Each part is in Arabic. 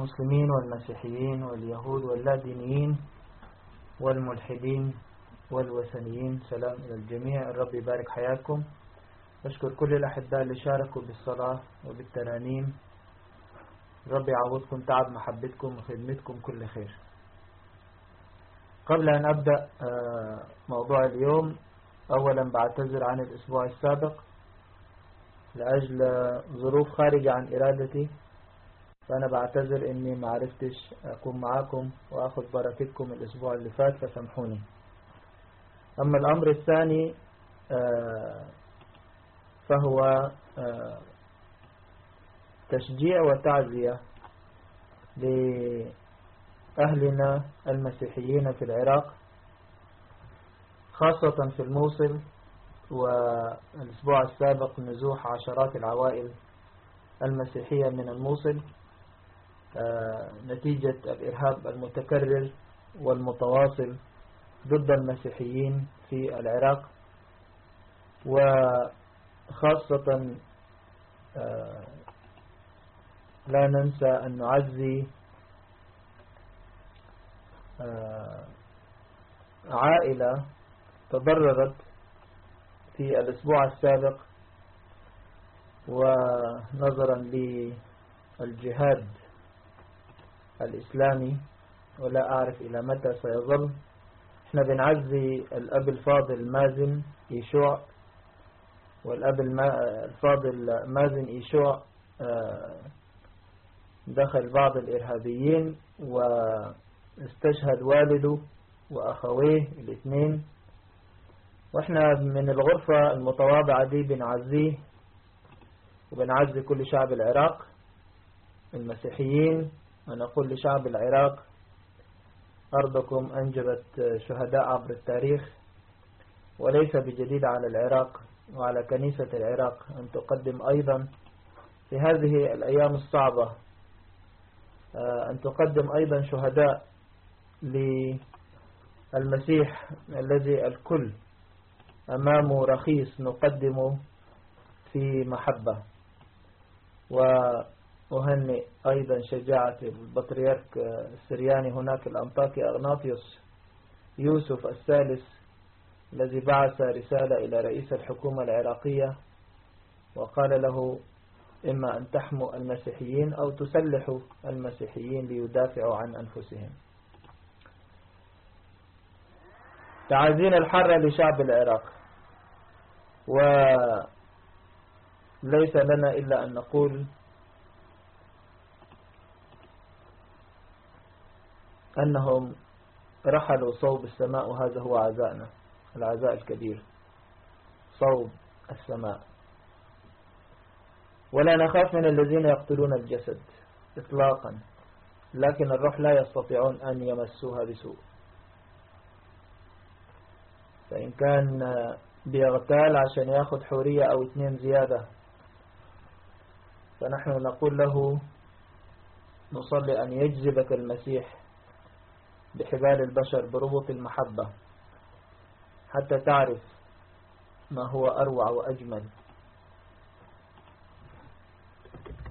المسلمين والمسيحيين واليهود واللادينيين والملحدين والوثنيين. سلام إلى الجميع. الرب يبارك حياتكم أشكر كل الأحباء اللي شاركوا بالصلاة وبالترانيم رب يعوضكم تعب محبتكم وخدمتكم كل خير. قبل أن أبدأ موضوع اليوم أولا بعتذر عن الأسبوع السابق لأجل ظروف خارجة عن إرادتي. فأنا بعتذر إني ما عرفتش أكون معاكم وأخذ بركتكم الأسبوع اللي فات فسامحوني. أما الأمر الثاني فهو تشجيع وتعزية لأهلنا المسيحيين في العراق خاصة في الموصل والأسبوع السابق نزوح عشرات العوائل المسيحية من الموصل. نتيجة الإرهاب المتكرر والمتواصل ضد المسيحيين في العراق وخاصة لا ننسى أن نعزي عائلة تضررت في الأسبوع السابق ونظرا للجهاد. الإسلامي ولا أعرف إلى متى سيظل. إحنا بنعزي الأب الفاضل مازن إيشوع والأب الفاضل مازن إيشوع دخل بعض الإرهابيين واستشهد والده وأخويه الاثنين وإحنا من الغرفة المتواضعة دي بنعزيه وبنعزي كل شعب العراق المسيحيين ونقول لشعب العراق أرضكم أنجبت شهداء عبر التاريخ وليس بجديد على العراق وعلى كنيسة العراق أن تقدم أيضا في هذه الأيام الصعبة. أن تقدم أيضا شهداء للمسيح الذي الكل أمامه رخيص نقدمه في محبة. وأهنئ أيضا شجاعة البطريرك السرياني هناك الأنطاكي أغناطيوس يوسف الثالث الذي بعث رسالة إلى رئيس الحكومة العراقية وقال له إما أن تحموا المسيحيين أو تسلحوا المسيحيين ليدافعوا عن أنفسهم. تعازينا الحرة لشعب العراق. وليس لنا إلا أن نقول أنهم رحلوا صوب السماء وهذا هو عزائنا العزاء الكبير صوب السماء. ولا نخاف من الذين يقتلون الجسد إطلاقا لكن الروح لا يستطيعون أن يمسوها بسوء. فإن كان بيغتال عشان ياخد حورية أو اثنين زيادة فنحن نقول له نصلي أن يجذبك المسيح بحبال البشر بربط المحبة. حتى تعرف ما هو أروع وأجمل.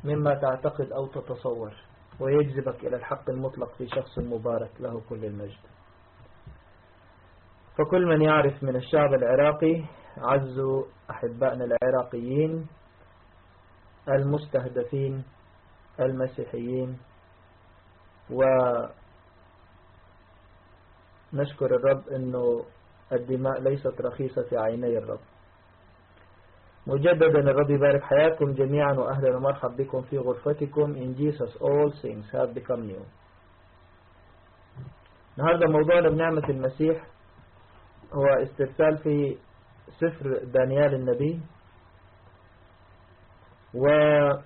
مما تعتقد أو تتصور. ويجذبك إلى الحق المطلق في شخص مبارك له كل المجد. فكل من يعرف من الشعب العراقي عزوا أحبائنا العراقيين المستهدفين المسيحيين ونشكر الرب أنه الدماء ليست رخيصة في عيني الرب. مجددا الرب يبارك حياتكم جميعا وأهلا ومرحب بكم في غرفتكم In Jesus all things have become new. النهاردة موضوعنا بنعمة المسيح هو استرسال في سفر دانيال النبي. وكنا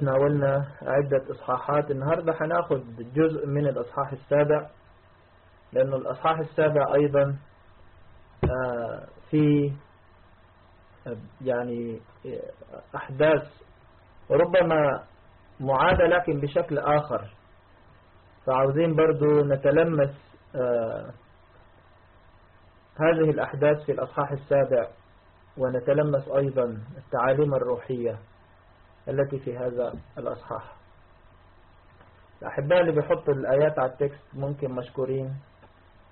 تناولنا عدة إصحاحات. النهاردة هناخد جزء من الإصحاح السابع. لأنه الإصحاح السابع أيضا في يعني أحداث ربما معادة لكن بشكل آخر. فعاوزين برضو نتلمس هذه الأحداث في الأصحاح السابع ونتلمس أيضا التعاليم الروحية التي في هذا الأصحاح. الأحباء اللي بيحطوا الآيات على التكست ممكن مشكورين.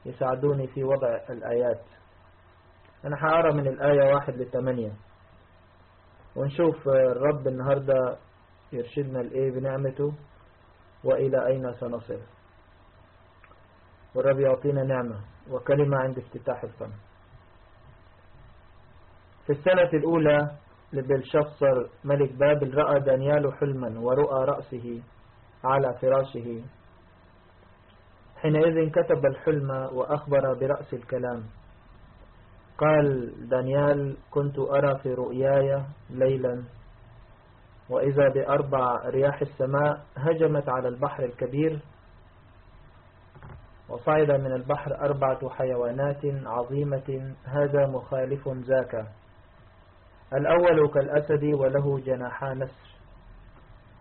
يساعدوني في وضع الآيات. أنا هقرا من الآية واحد لثمانية. ونشوف الرب النهاردة يرشدنا لإيه بنعمته وإلى أين سنصل. والرب يعطينا نعمة وكلمة عند افتتاح الفم. في السنة الأولى لبلشفصر ملك بابل رأى دانيال حلما ورؤى رأسه على فراشه. حينئذ كتب الحلم وأخبر برأس الكلام. قال دانيال كنت أرى في رؤياي ليلا وإذا بأربع رياح السماء هجمت على البحر الكبير وصعد من البحر أربعة حيوانات عظيمة هذا مخالف ذاك. الأول كالأسد وله جناحا نسر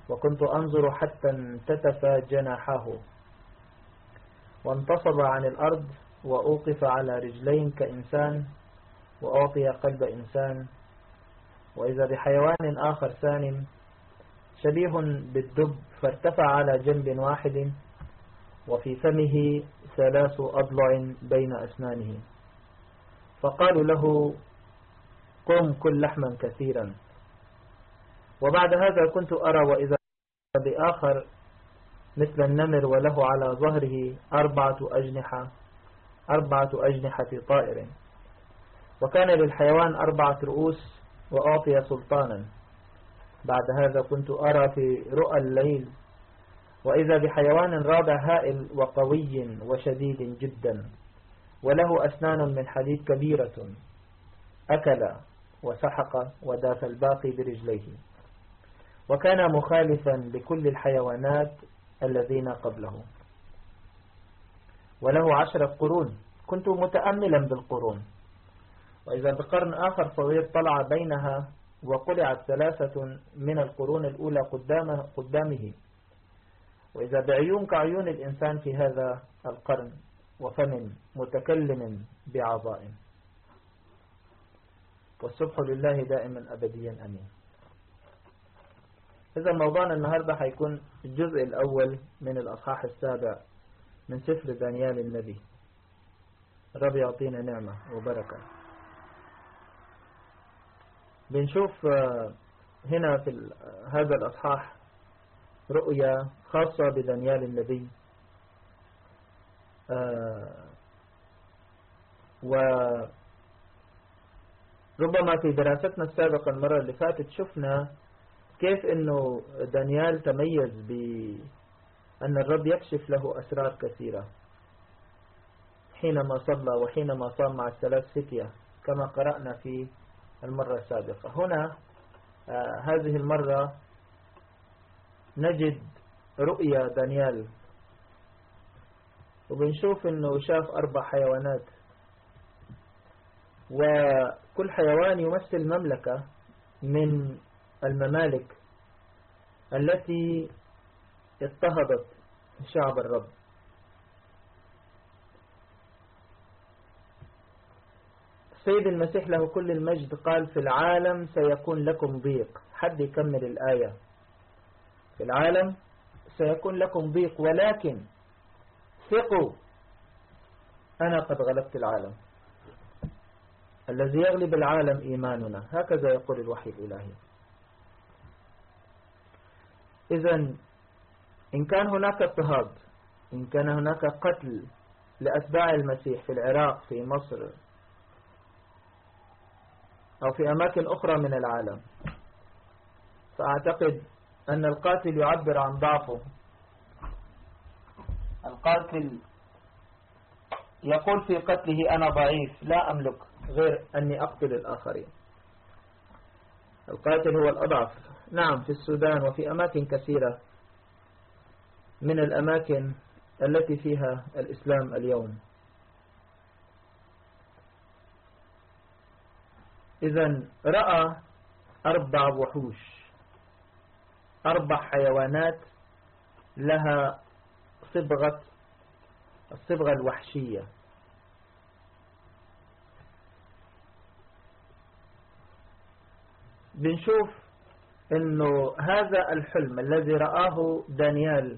وكنت أنظر حتى انتتف جناحاه. وانتصب عن الأرض وأوقف على رجلين كإنسان وأعطي قلب إنسان. وإذا بحيوان آخر ثان شبيه بالدب فارتفع على جنب واحد وفي فمه ثلاث أضلع بين أسنانه. فقالوا له قم كل لحما كثيرا. وبعد هذا كنت أرى وإذا بآخر مثل النمر وله على ظهره أربعة أجنحة أربعة أجنحة طائر. وكان للحيوان أربعة رؤوس وأعطي سلطانا. بعد هذا كنت أرى في رؤى الليل. وإذا بحيوان رابع هائل وقوي وشديد جدا وله أسنان من حديد كبيرة. أكل وسحق وداس الباقي برجليه. وكان مخالفا لكل الحيوانات الذين قبله وله عشرة قرون. كنت متأملا بالقرون. وإذا بقرن آخر صغير طلع بينها وقلعت ثلاثة من القرون الأولى قدامه, قدامه. وإذا بعيون كعيون الإنسان في هذا القرن وفم متكلم بعظائم. والسبح لله دائما أبديا أمين. إذا موضوعنا النهاردة هيكون الجزء الأول من الأصحاح السابع من سفر دانيال النبي. رب يعطينا نعمة وبركة. بنشوف هنا في هذا الأصحاح رؤيا خاصة بدانيال النبي. و ربما في دراستنا السابقة المرة اللي فاتت شفنا كيف إنه دانيال تميز بأن الرب يكشف له أسرار كثيرة؟ حينما صلى وحينما صام مع الثلاث فتية كما قرأنا في المرة السابقة. هنا آه هذه المرة نجد رؤيا دانيال. وبنشوف إنه شاف أربع حيوانات. وكل حيوان يمثل مملكة من الممالك التي اضطهدت شعب الرب. سيد المسيح له كل المجد قال في العالم سيكون لكم ضيق. حد يكمل الآية. في العالم سيكون لكم ضيق ولكن ثقوا. أنا قد غلبت العالم. الذي يغلب العالم إيماننا. هكذا يقول الوحي الإلهي. إذا إن كان هناك اضطهاد إن كان هناك قتل لأتباع المسيح في العراق في مصر أو في أماكن أخرى من العالم فأعتقد أن القاتل يعبر عن ضعفه. القاتل يقول في قتله أنا ضعيف لا أملك غير أني أقتل الآخرين. القاتل هو الأضعف. نعم في السودان وفي أماكن كثيرة من الأماكن التي فيها الإسلام اليوم. إذا رأى أربع وحوش أربع حيوانات لها صبغة الصبغة الوحشية. بنشوف إنه هذا الحلم الذي رآه دانيال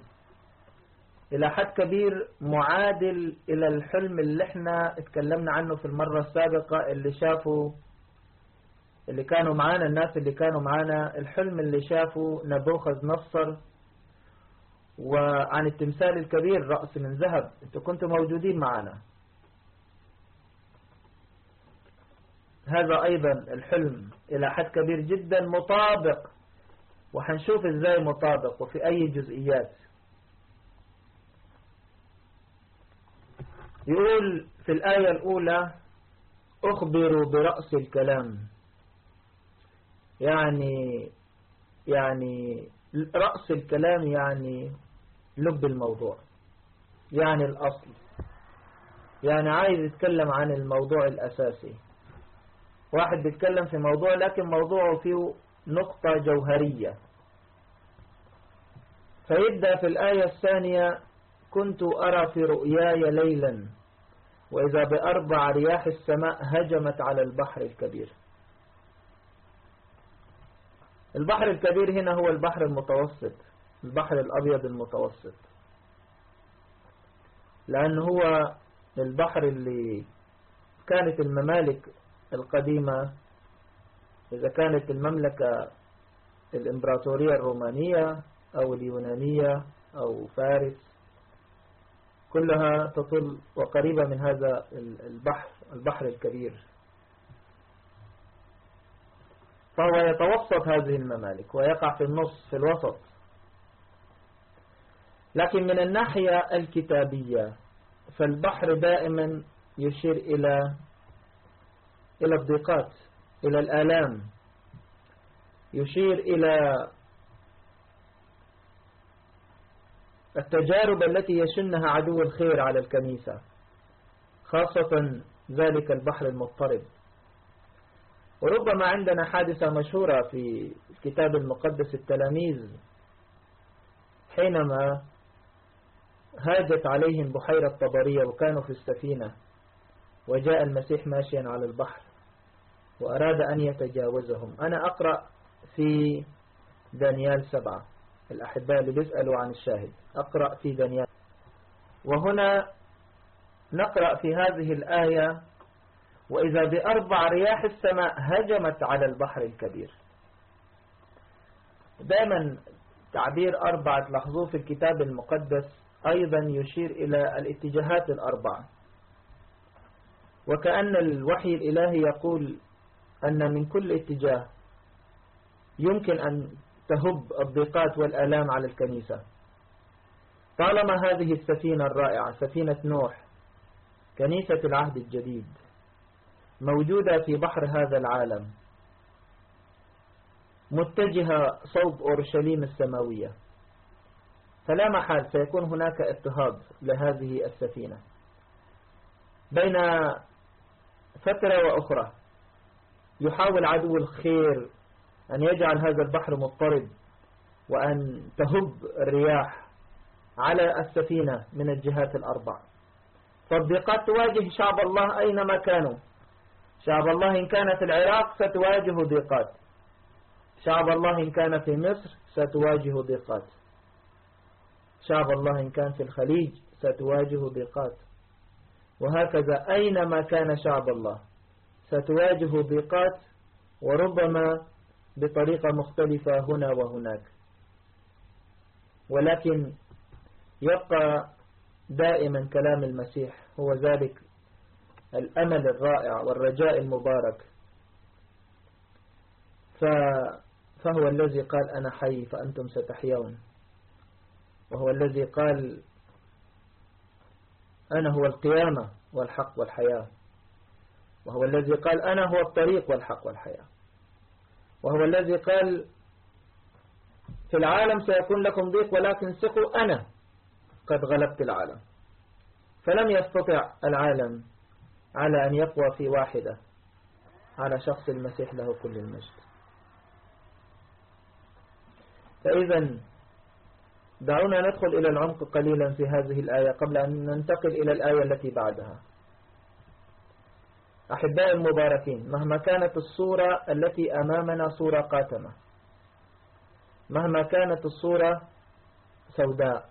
إلى حد كبير معادل إلى الحلم اللي إحنا اتكلمنا عنه في المرة السابقة اللي شافوا اللي كانوا معانا الناس اللي كانوا معانا الحلم اللي شافوا نبوخذ نصر وعن التمثال الكبير رأس من ذهب. أنتوا كنتوا موجودين معنا هذا أيضا الحلم إلى حد كبير جدا مطابق وحنشوف إزاي مطابق وفي أي جزئيات. يقول في الآية الأولى أخبروا برأس الكلام. يعني يعني رأس الكلام يعني لب الموضوع يعني الأصل. يعني عايز يتكلم عن الموضوع الأساسي. واحد بيتكلم في موضوع لكن موضوعه فيه نقطة جوهرية. فيبدأ في الآية الثانية كنت أرى في رؤياي ليلا وإذا بأربع رياح السماء هجمت على البحر الكبير. البحر الكبير هنا هو البحر المتوسط البحر الأبيض المتوسط. لأن هو البحر اللي كانت الممالك القديمة إذا كانت المملكة الإمبراطورية الرومانية أو اليونانية أو فارس كلها تطل وقريبة من هذا البحر البحر الكبير. فهو يتوسط هذه الممالك ويقع في النص في الوسط. لكن من الناحية الكتابية فالبحر دائما يشير إلى إلى الضيقات. إلى الآلام. يشير إلى التجارب التي يشنها عدو الخير على الكنيسة خاصة ذلك البحر المضطرب. وربما عندنا حادثة مشهورة في الكتاب المقدس التلاميذ حينما هاجت عليهم بحيرة طبرية وكانوا في السفينة وجاء المسيح ماشيا على البحر. وأراد أن يتجاوزهم. أنا أقرأ في دانيال سبعة. الأحباء اللي بيسألوا عن الشاهد. أقرأ في دانيال. وهنا نقرأ في هذه الآية وإذا بأربع رياح السماء هجمت على البحر الكبير. دائما تعبير أربعة تلاحظوه في الكتاب المقدس أيضا يشير إلى الاتجاهات الأربعة. وكأن الوحي الإلهي يقول أن من كل اتجاه يمكن أن تهب الضيقات والآلام على الكنيسة. طالما هذه السفينة الرائعة سفينة نوح كنيسة العهد الجديد موجودة في بحر هذا العالم متجهة صوب أورشليم السماوية فلا محال سيكون هناك اضطهاد لهذه السفينة. بين فترة وأخرى يحاول عدو الخير أن يجعل هذا البحر مضطرب وأن تهب الرياح على السفينة من الجهات الأربع فالضيقات تواجه شعب الله أينما كانوا. شعب الله إن كان في العراق ستواجه ضيقات. شعب الله إن كان في مصر ستواجه ضيقات. شعب الله إن كان في الخليج ستواجه ضيقات. وهكذا أينما كان شعب الله. ستواجه ضيقات وربما بطريقة مختلفة هنا وهناك. ولكن يبقى دائما كلام المسيح هو ذلك الأمل الرائع والرجاء المبارك. فهو الذي قال أنا حي فأنتم ستحيون. وهو الذي قال أنا هو القيامة والحق والحياة. وهو الذي قال أنا هو الطريق والحق والحياة. وهو الذي قال في العالم سيكون لكم ضيق ولكن ثقوا أنا قد غلبت العالم. فلم يستطع العالم على أن يقوى في واحدة على شخص المسيح له كل المجد. فإذا دعونا ندخل إلى العمق قليلا في هذه الآية قبل أن ننتقل إلى الآية التي بعدها. أحبائي المباركين مهما كانت الصورة التي أمامنا صورة قاتمة مهما كانت الصورة سوداء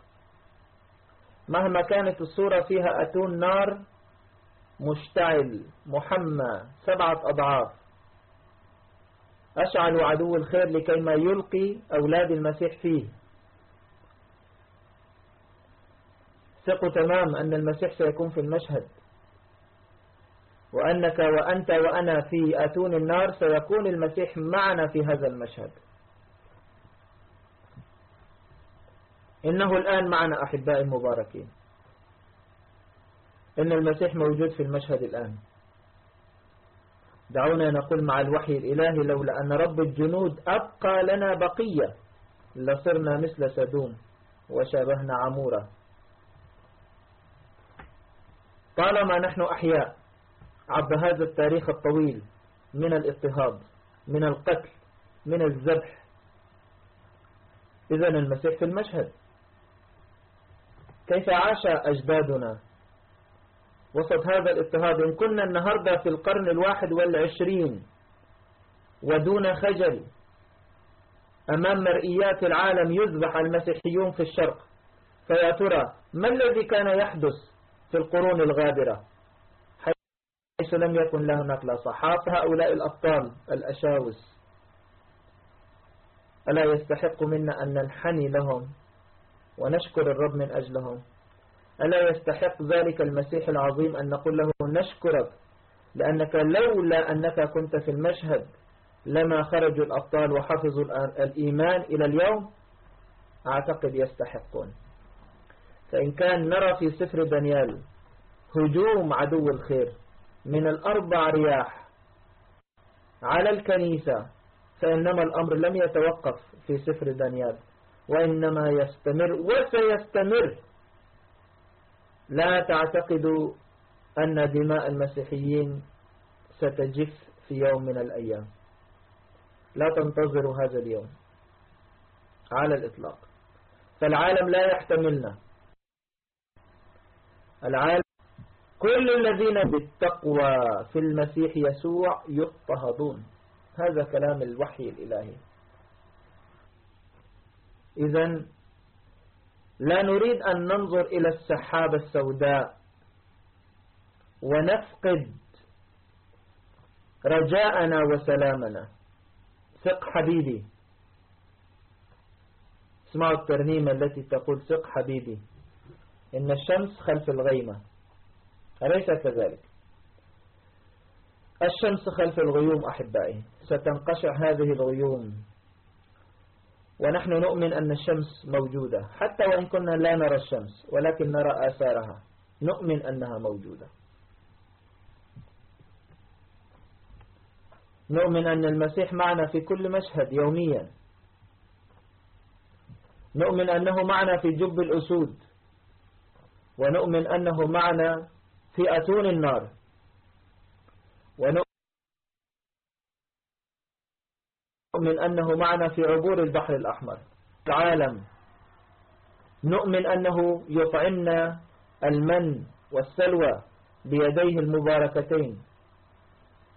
مهما كانت الصورة فيها أتون نار مشتعل محمى سبعة أضعاف. أشعل عدو الخير لكي ما يلقي أولاد المسيح فيه. ثقوا تمام أن المسيح سيكون في المشهد. وأنك وأنت وأنا في أتون النار سيكون المسيح معنا في هذا المشهد. إنه الآن معنا أحباء المباركين. إن المسيح موجود في المشهد الآن. دعونا نقول مع الوحي الإلهي لولا أن رب الجنود أبقى لنا بقية لصرنا مثل سدوم وشابهنا عمورة. طالما نحن أحياء عبر هذا التاريخ الطويل من الاضطهاد من القتل من الذبح. إذا المسيح في المشهد. كيف عاش أجدادنا؟ وسط هذا الاضطهاد إن كنا النهاردة في القرن الواحد والعشرين ودون خجل أمام مرئيات العالم يذبح المسيحيون في الشرق. فيا ترى ما الذي كان يحدث في القرون الغابرة؟ حيث لم يكن له نقل. صحاف هؤلاء الأبطال الأشاوس. ألا يستحق منا أن ننحني لهم ونشكر الرب من أجلهم. ألا يستحق ذلك المسيح العظيم أن نقول له نشكرك لأنك لولا أنك كنت في المشهد لما خرجوا الأبطال وحفظوا الإيمان إلى اليوم أعتقد يستحقون. فإن كان نرى في سفر دانيال هجوم عدو الخير من الأربع رياح على الكنيسة فإنما الأمر لم يتوقف في سفر دانيال وإنما يستمر وسيستمر. لا تعتقدوا أن دماء المسيحيين ستجف في يوم من الأيام. لا تنتظروا هذا اليوم على الإطلاق. فالعالم لا يحتملنا. العالم كل الذين بالتقوى في المسيح يسوع يضطهدون. هذا كلام الوحي الإلهي. إذا لا نريد أن ننظر إلى السحابة السوداء ونفقد رجاءنا وسلامنا. ثق حبيبي. اسمعوا الترنيمة التي تقول ثق حبيبي. إن الشمس خلف الغيمة. أليس كذلك؟ الشمس خلف الغيوم أحبائي. ستنقشع هذه الغيوم. ونحن نؤمن أن الشمس موجودة. حتى وإن كنا لا نرى الشمس ولكن نرى آثارها. نؤمن أنها موجودة. نؤمن أن المسيح معنا في كل مشهد يوميا. نؤمن أنه معنا في جب الأسود. ونؤمن أنه معنا في أتون النار. ونؤمن نؤمن أنه معنا في عبور البحر الأحمر. العالم. نؤمن أنه يطعمنا المن والسلوى بيديه المباركتين.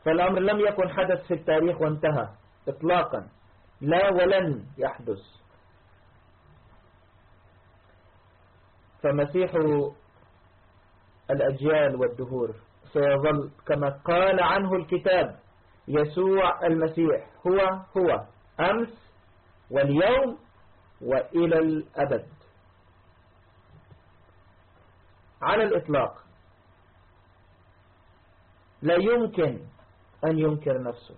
فالأمر لم يكن حدث في التاريخ وانتهى إطلاقا. لا ولن يحدث. فمسيح الأجيال والدهور. سيظل كما قال عنه الكتاب يسوع المسيح. هو هو. أمس واليوم وإلى الأبد. على الإطلاق. لا يمكن أن ينكر نفسه.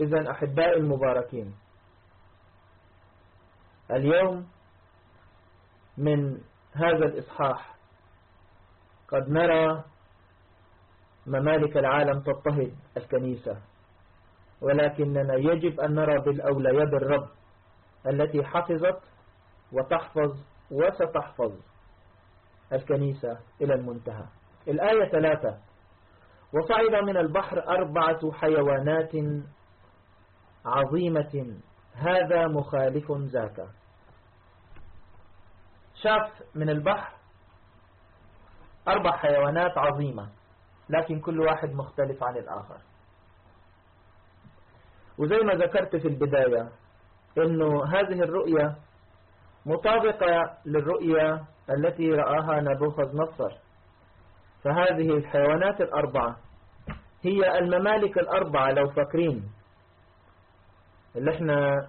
إذا أحباء المباركين اليوم من هذا الإصحاح. قد نرى ممالك العالم تضطهد الكنيسة ولكننا يجب أن نرى بالأولى يد الرب التي حفظت وتحفظ وستحفظ الكنيسة إلى المنتهى. الآية ثلاثة وصعد من البحر أربعة حيوانات عظيمة هذا مخالف ذاك. شاف من البحر أربع حيوانات عظيمة لكن كل واحد مختلف عن الآخر. وزي ما ذكرت في البداية أنه هذه الرؤية مطابقة للرؤية التي رآها نبوخذ نصر. فهذه الحيوانات الأربعة هي الممالك الأربعة لو فاكرين اللي إحنا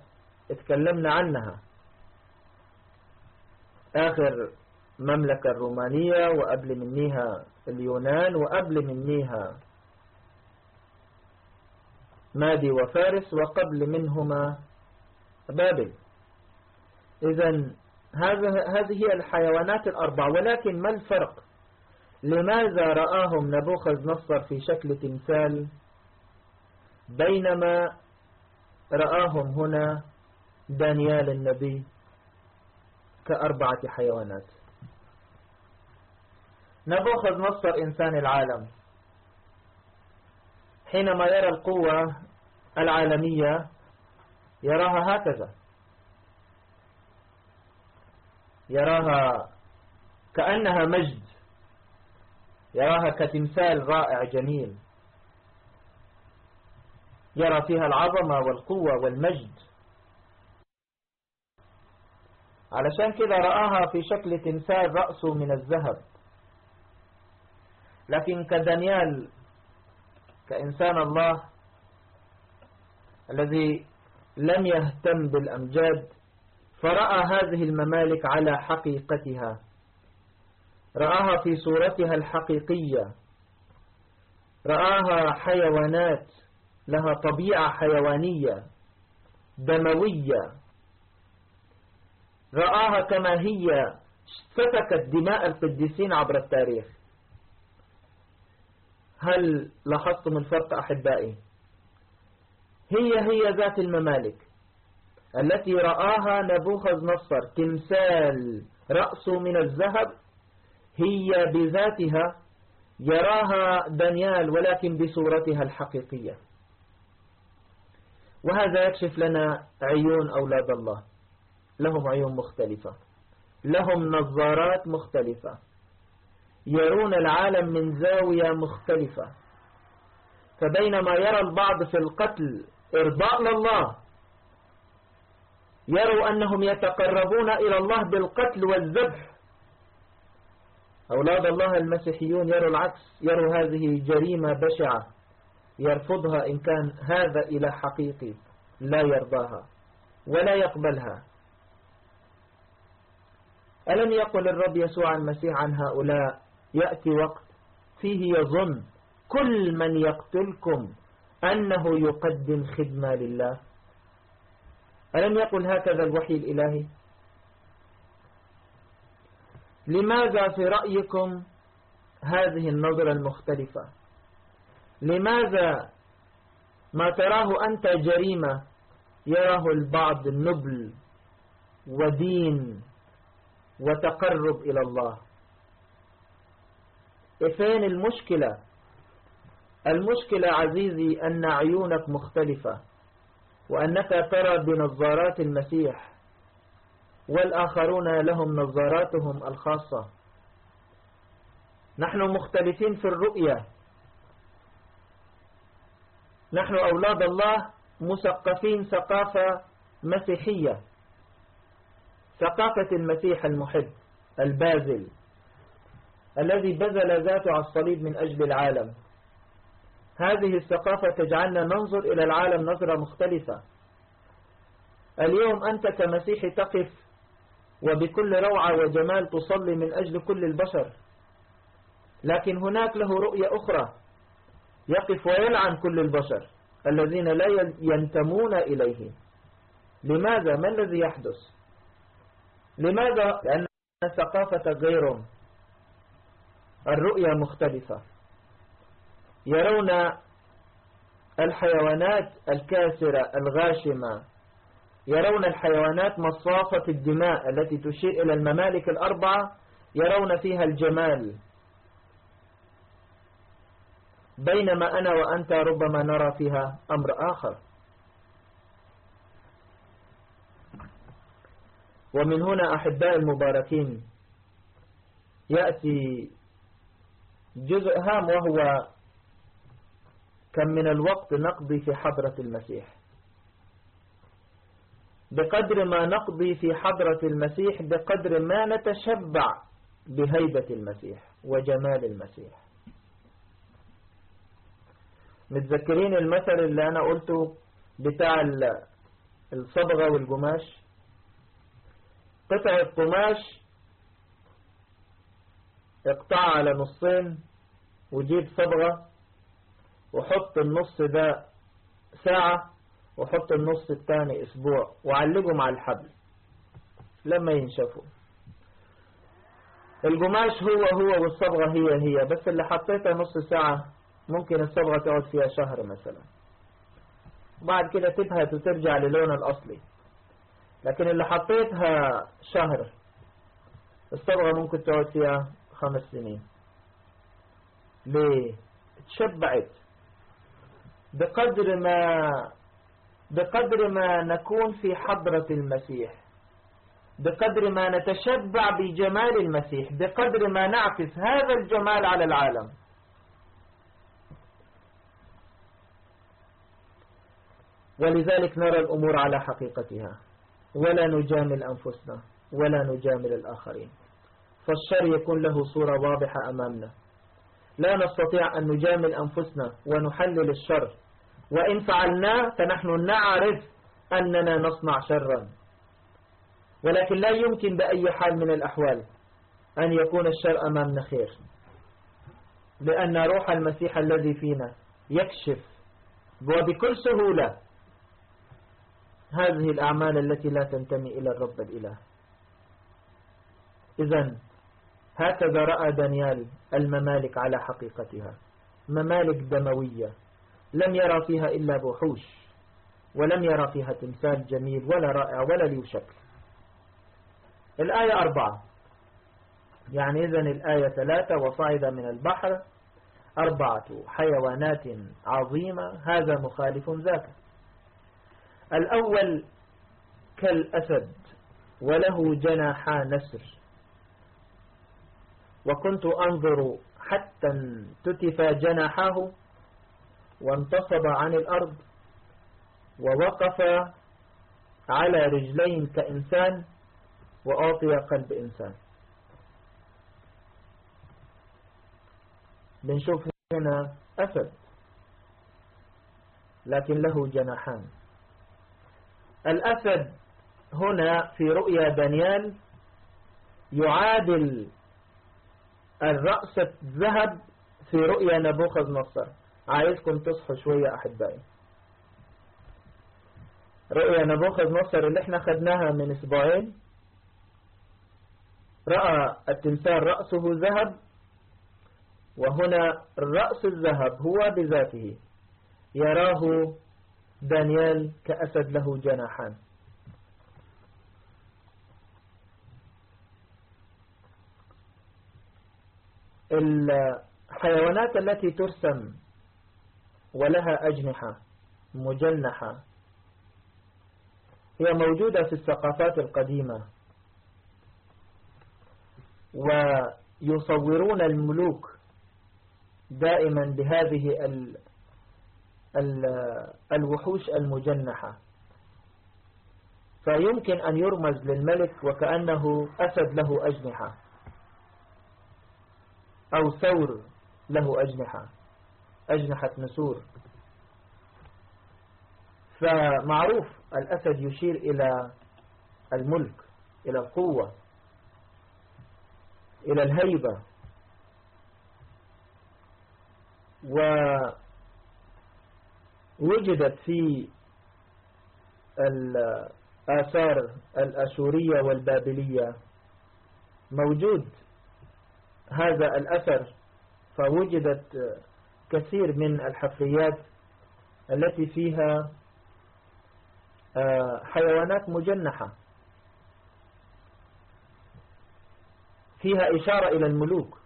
اتكلمنا عنها. آخر مملكة الرومانية وقبل منيها اليونان وقبل منيها مادي وفارس وقبل منهما بابل. إذا هذه الحيوانات الأربع ولكن ما الفرق؟ لماذا رآهم نبوخذ نصر في شكل تمثال؟ بينما رآهم هنا دانيال النبي. كأربعة حيوانات. نبوخذ نصر إنسان العالم. حينما يرى القوة العالمية يراها هكذا. يراها كأنها مجد. يراها كتمثال رائع جميل. يرى فيها العظمة والقوة والمجد. علشان كده رآها في شكل تمثال رأسه من الذهب. لكن كدانيال كإنسان الله الذي لم يهتم بالأمجاد فرأى هذه الممالك على حقيقتها. رآها في صورتها الحقيقية. رآها حيوانات لها طبيعة حيوانية دموية. رآها كما هي سفكت دماء القديسين عبر التاريخ. هل لاحظتم الفرق أحبائي؟ هي هي ذات الممالك التي رآها نبوخذ نصر تمثال رأسه من الذهب هي بذاتها يراها دانيال ولكن بصورتها الحقيقية. وهذا يكشف لنا عيون أولاد الله. لهم عيون مختلفة لهم نظارات مختلفة يرون العالم من زاوية مختلفة. فبينما يرى البعض في القتل إرضاء لله يروا أنهم يتقربون إلى الله بالقتل والذبح. أولاد الله المسيحيون يروا العكس يروا هذه جريمة بشعة يرفضها إن كان هذا إلى حقيقي لا يرضاها ولا يقبلها. ألم يقل الرب يسوع المسيح عن هؤلاء؟ يأتي وقت فيه يظن كل من يقتلكم أنه يقدم خدمة لله. ألم يقل هكذا الوحي الإلهي؟ لماذا في رأيكم هذه النظرة المختلفة؟ لماذا ما تراه أنت جريمة يراه البعض نبل ودين وتقرب إلى الله. فين المشكلة. المشكلة عزيزي أن عيونك مختلفة وأنك ترى بنظارات المسيح والآخرون لهم نظاراتهم الخاصة. نحن مختلفين في الرؤية. نحن أولاد الله مثقفين ثقافة مسيحية. ثقافة المسيح المحب البازل الذي بذل ذاته على الصليب من أجل العالم هذه الثقافة تجعلنا ننظر إلى العالم نظرة مختلفة اليوم أنت كمسيحي تقف وبكل روعة وجمال تصلي من أجل كل البشر لكن هناك له رؤية أخرى يقف ويلعن كل البشر الذين لا ينتمون إليه لماذا؟ ما الذي يحدث؟ لماذا؟ لأن ثقافة غيرهم. الرؤية مختلفة. يرون الحيوانات الكاسرة الغاشمة. يرون الحيوانات مصافة الدماء التي تشير إلى الممالك الأربعة. يرون فيها الجمال. بينما أنا وأنت ربما نرى فيها أمر آخر. ومن هنا أحباء المباركين يأتي جزء هام وهو كم من الوقت نقضي في حضرة المسيح. بقدر ما نقضي في حضرة المسيح بقدر ما نتشبع بهيبة المسيح وجمال المسيح. متذكرين المثل اللي أنا قلته بتاع الصبغة والقماش؟ قطعة قماش اقطعها على نصين وجيب صبغة وحط النص ده ساعة وحط النص الثاني أسبوع وعلقه مع الحبل لما ينشفوا. القماش هو هو والصبغة هي هي بس اللي حطيتها نص ساعة ممكن الصبغة تقعد فيها شهر مثلا. بعد كده تبهت وترجع للون الأصلي. لكن اللي حطيتها شهر. الصبغة ممكن تقعد فيها خمس سنين. ليه؟ تشبعت بقدر ما بقدر ما نكون في حضرة المسيح. بقدر ما نتشبع بجمال المسيح. بقدر ما نعكس هذا الجمال على العالم. ولذلك نرى الأمور على حقيقتها. ولا نجامل أنفسنا ولا نجامل الآخرين. فالشر يكون له صورة واضحة أمامنا. لا نستطيع أن نجامل أنفسنا ونحلل الشر. وإن فعلناه فنحن نعرف أننا نصنع شرا. ولكن لا يمكن بأي حال من الأحوال أن يكون الشر أمامنا خير. لأن روح المسيح الذي فينا يكشف وبكل سهولة هذه الأعمال التي لا تنتمي إلى الرب الإله. إذا هكذا رأى دانيال الممالك على حقيقتها. ممالك دموية. لم يرى فيها إلا بوحوش ولم يرى فيها تمثال جميل ولا رائع ولا له شكل. الآية أربعة. يعني إذن الآية ثلاثة وصعد من البحر أربعة حيوانات عظيمة. هذا مخالف ذاك. الأول كالأسد وله جناحا نسر. وكنت أنظر حتى انتتف جناحاه وانتصب عن الأرض ووقف على رجلين كإنسان وأعطي قلب إنسان. بنشوف هنا أسد لكن له جناحان. الأسد هنا في رؤيا دانيال يعادل الرأس الذهب في رؤيا نبوخذ نصر عايزكم تصحوا شوية أحبائي. رؤيا نبوخذ نصر اللي إحنا خدناها من أسبوعين رأى التمثال رأسه ذهب وهنا رأس الذهب هو بذاته يراه دانيال كأسد له جناحان. الحيوانات التي ترسم ولها أجنحة مجنحة هي موجودة في الثقافات القديمة ويصورون الملوك دائما بهذه الوحوش المجنحة. فيمكن أن يرمز للملك وكأنه أسد له أجنحة. أو ثور له أجنحة. أجنحة نسور. فمعروف الأسد يشير إلى الملك إلى القوة إلى الهيبة. ووجدت في الآثار الأشورية والبابلية موجود هذا الأثر فوجدت كثير من الحفريات التي فيها آه، حيوانات مجنحة. فيها إشارة إلى الملوك.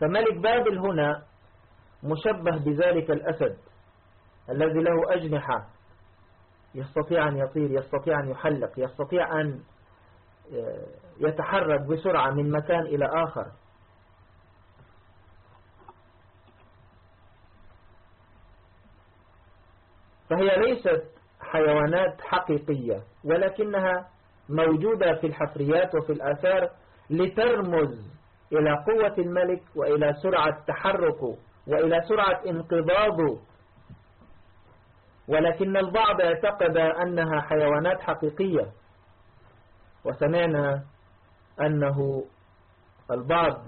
فملك بابل هنا مشبه بذلك الأسد الذي له أجنحة. يستطيع أن يطير يستطيع أن يحلق يستطيع أن آه، يتحرك بسرعة من مكان إلى آخر. فهي ليست حيوانات حقيقية ولكنها موجودة في الحفريات وفي الآثار لترمز إلى قوة الملك وإلى سرعة تحركه. وإلى سرعة انقضاضه ولكن البعض اعتقد أنها حيوانات حقيقية. وسمعنا أنه البعض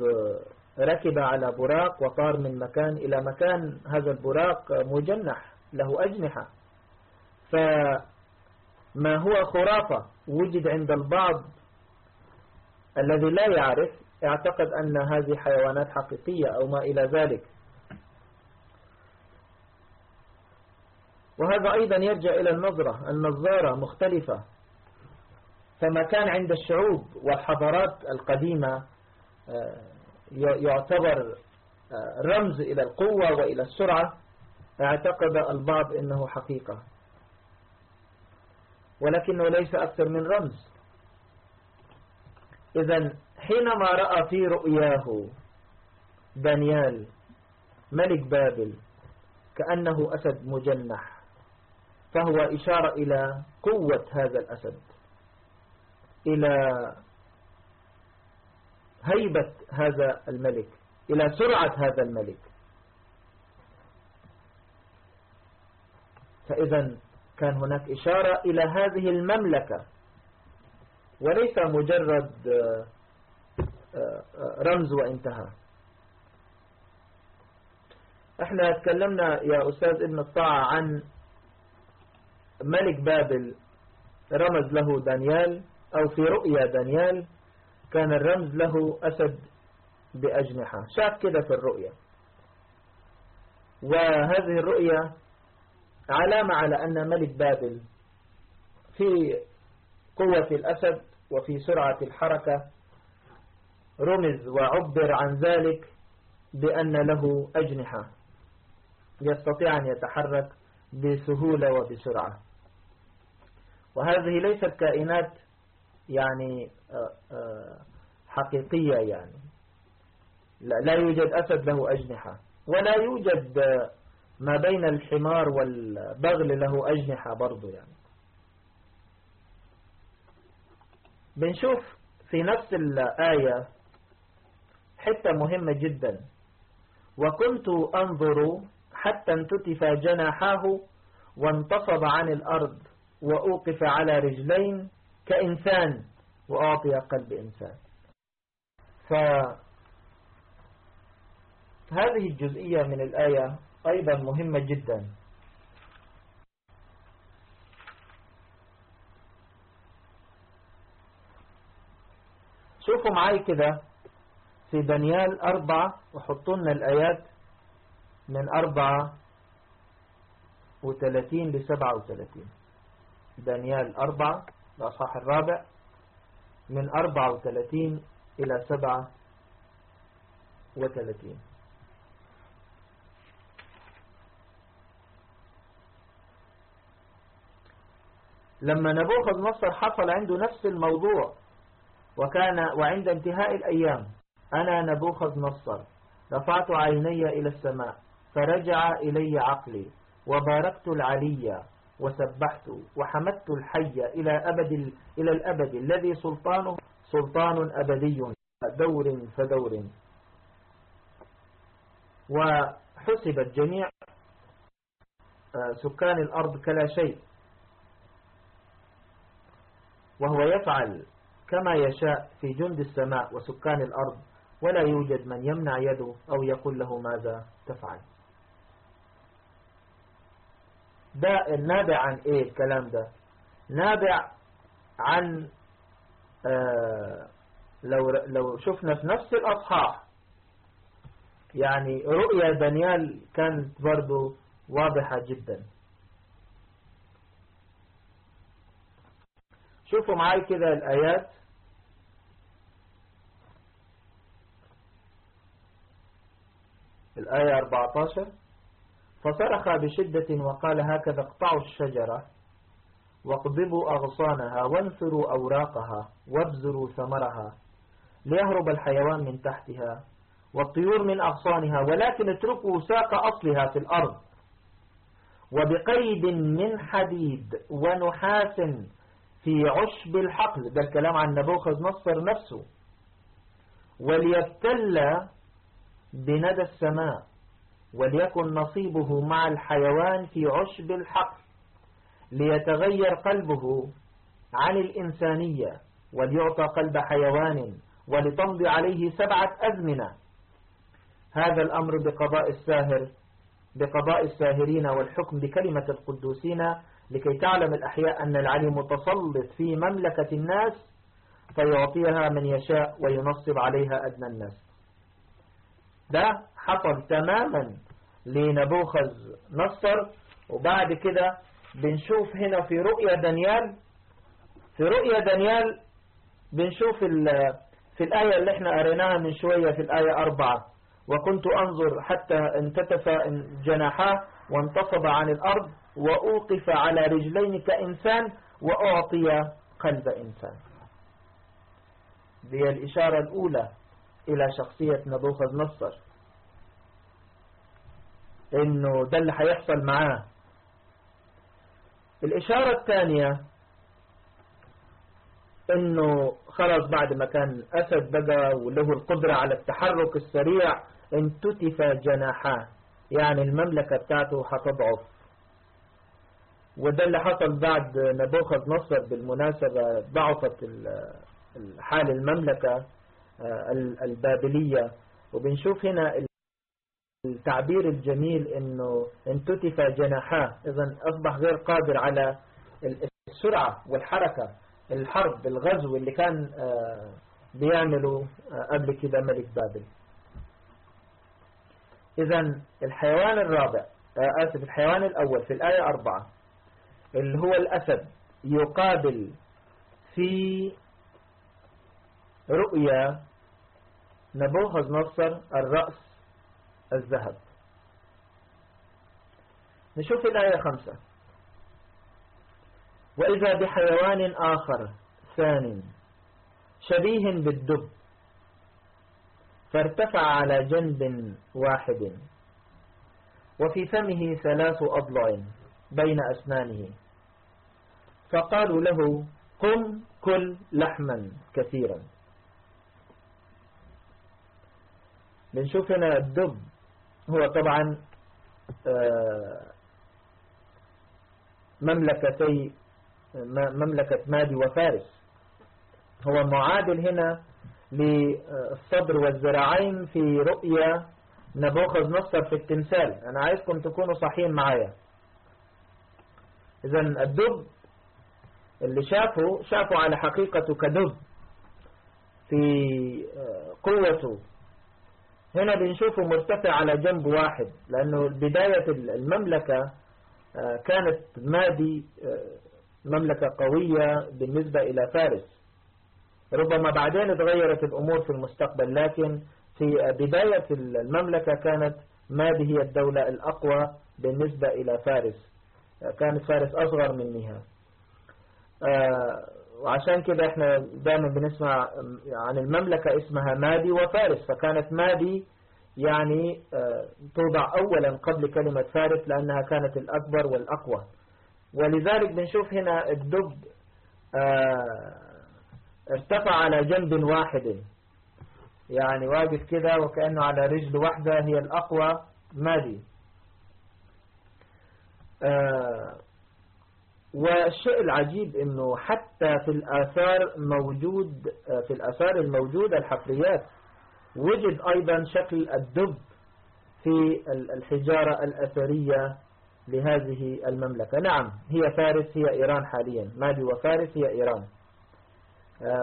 ركب على براق وطار من مكان إلى مكان. هذا البراق مجنح له أجنحة. فما هو خرافة وجد عند البعض الذي لا يعرف اعتقد أن هذه حيوانات حقيقية أو ما إلى ذلك. وهذا أيضا يرجع إلى النظرة النظارة مختلفة. فما كان عند الشعوب والحضارات القديمة آه، يعتبر آه، رمز إلى القوة وإلى السرعة اعتقد البعض أنه حقيقة. ولكنه ليس أكثر من رمز. إذا حينما رأى في رؤياه دانيال ملك بابل كأنه أسد مجنح فهو إشارة إلى قوة هذا الأسد إلى هيبة هذا الملك إلى سرعة هذا الملك. فإذا كان هناك إشارة إلى هذه المملكة وليس مجرد آه، آه، رمز وانتهى. إحنا تكلمنا يا أستاذ ابن الطاعة عن ملك بابل رمز له دانيال أو في رؤيا دانيال كان الرمز له أسد بأجنحة. شاف كده في الرؤيا. وهذه الرؤيا علامة على أن ملك بابل في قوة الأسد وفي سرعة الحركة رمز وعبر عن ذلك بأن له أجنحة يستطيع أن يتحرك بسهولة وبسرعة. وهذه ليست كائنات يعني آه، آه، حقيقية يعني. لا يوجد أسد له أجنحة ولا يوجد ما بين الحمار والبغل له أجنحة برضو يعني. بنشوف في نفس الآية حتة مهمة جدا. وكنت أنظر حتى انتتف جناحاه وانتصب عن الأرض. وأوقف على رجلين كإنسان وأعطي قلب إنسان. فهذه الجزئية من الآية أيضا مهمة جدا. شوفوا معي كده في دانيال أربعة وحطوا لنا الآيات من أربعة وثلاثين لسبعة وثلاثين. دانيال أربعة الأصحاح الرابع من أربعة وثلاثين إلى سبعة وثلاثين. لما نبوخذ نصر حصل عنده نفس الموضوع وكان وعند انتهاء الأيام أنا نبوخذ نصر رفعت عيني إلى السماء فرجع إلي عقلي وباركت العلي وسبحت وحمدت الحي إلى أبد إلى الأبد الذي سلطانه سلطان أبدي دور فدور. وحسب الجميع آه، سكان الأرض كلا شيء. وهو يفعل كما يشاء في جند السماء وسكان الأرض ولا يوجد من يمنع يده أو يقول له ماذا تفعل. ده النابع عن إيه الكلام ده؟ نابع عن آه لو لو شفنا في نفس الأصحاح يعني رؤيا دانيال كانت برضو واضحة جدا. شوفوا معاي كده الآيات. الآية 14 فصرخ بشدة وقال هكذا اقطعوا الشجرة واقضبوا أغصانها وانثروا أوراقها وابزروا ثمرها ليهرب الحيوان من تحتها والطيور من أغصانها ولكن اتركوا ساق أصلها في الأرض وبقيد من حديد ونحاس في عشب الحقل. ده الكلام عن نبوخذ نصر نفسه. وليبتل بندى السماء. وليكن نصيبه مع الحيوان في عشب الحقل ليتغير قلبه عن الإنسانية وليعطى قلب حيوان ولتمضي عليه سبعة أزمنة. هذا الأمر بقضاء الساهر بقضاء الساهرين والحكم بكلمة القدوسين لكي تعلم الأحياء أن العلي متسلط في مملكة الناس فيعطيها من يشاء وينصب عليها أدنى الناس. ده حصل تماما لنبوخذ نصر. وبعد كده بنشوف هنا في رؤيا دانيال في رؤيا دانيال بنشوف في الآية اللي إحنا قريناها من شوية في الآية أربعة. وكنت أنظر حتى انتتف جناحاه وانتصب عن الأرض وأوقف على رجلين كإنسان وأعطي قلب إنسان. دي الإشارة الأولى. إلى شخصية نبوخذ نصر إنه ده اللي هيحصل معاه. الإشارة الثانية إنه خلاص بعد ما كان أسد بقى وله القدرة على التحرك السريع انتتف جناحاه. يعني المملكة بتاعته هتضعف. وده اللي حصل بعد نبوخذ نصر بالمناسبة ضعفت حال المملكة. البابلية. وبنشوف هنا التعبير الجميل إنه انتتف جناحاه إذا أصبح غير قادر على السرعة والحركة الحرب الغزو اللي كان بيعمله قبل كده ملك بابل. إذا الحيوان الرابع آسف الحيوان الأول في الآية أربعة اللي هو الأسد يقابل في رؤيا نبوخذ نصر الرأس الذهب. نشوف الآية خمسة. وإذا بحيوان آخر ثان شبيه بالدب فارتفع على جنب واحد. وفي فمه ثلاث أضلع بين أسنانه. فقالوا له قم كل لحما كثيرا. بنشوف هنا الدب هو طبعا مملكتي مملكة مادي وفارس. هو معادل هنا للصدر والذراعين في رؤية نبوخذ نصر في التمثال. أنا عايزكم تكونوا صحيين معايا. إذا الدب اللي شافه شافه على حقيقته كدب في قوته. هنا بنشوفه مرتفع على جنب واحد لأنه بداية المملكة كانت مادي مملكة قوية بالنسبة إلى فارس. ربما بعدين تغيرت الأمور في المستقبل لكن في بداية المملكة كانت مادي هي الدولة الأقوى بالنسبة إلى فارس. كانت فارس أصغر منها. وعشان كده إحنا دائما بنسمع عن المملكة اسمها مادي وفارس فكانت مادي يعني توضع أولا قبل كلمة فارس لأنها كانت الأكبر والأقوى. ولذلك بنشوف هنا الدب ارتفع على جنب واحد. يعني واقف كده وكأنه على رجل واحدة هي الأقوى مادي. والشيء العجيب إنه حتى في الآثار موجود في الآثار الموجودة الحفريات وجد أيضا شكل الدب في الحجارة الأثرية لهذه المملكة. نعم هي فارس هي إيران حاليا. مالي وفارس هي إيران.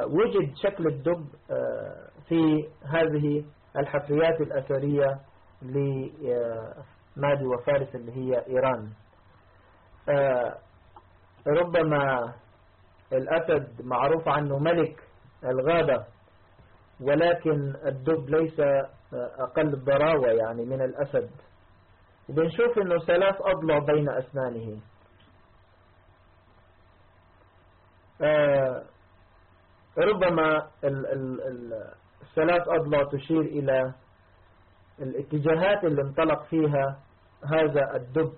وجد شكل الدب في هذه الحفريات الأثرية لمادي وفارس اللي هي إيران. ربما الأسد معروف عنه ملك الغابة ولكن الدب ليس أقل ضراوة يعني من الأسد. وبنشوف إنه ثلاث أضلع بين أسنانه. ربما الثلاث أضلع تشير إلى الاتجاهات اللي انطلق فيها هذا الدب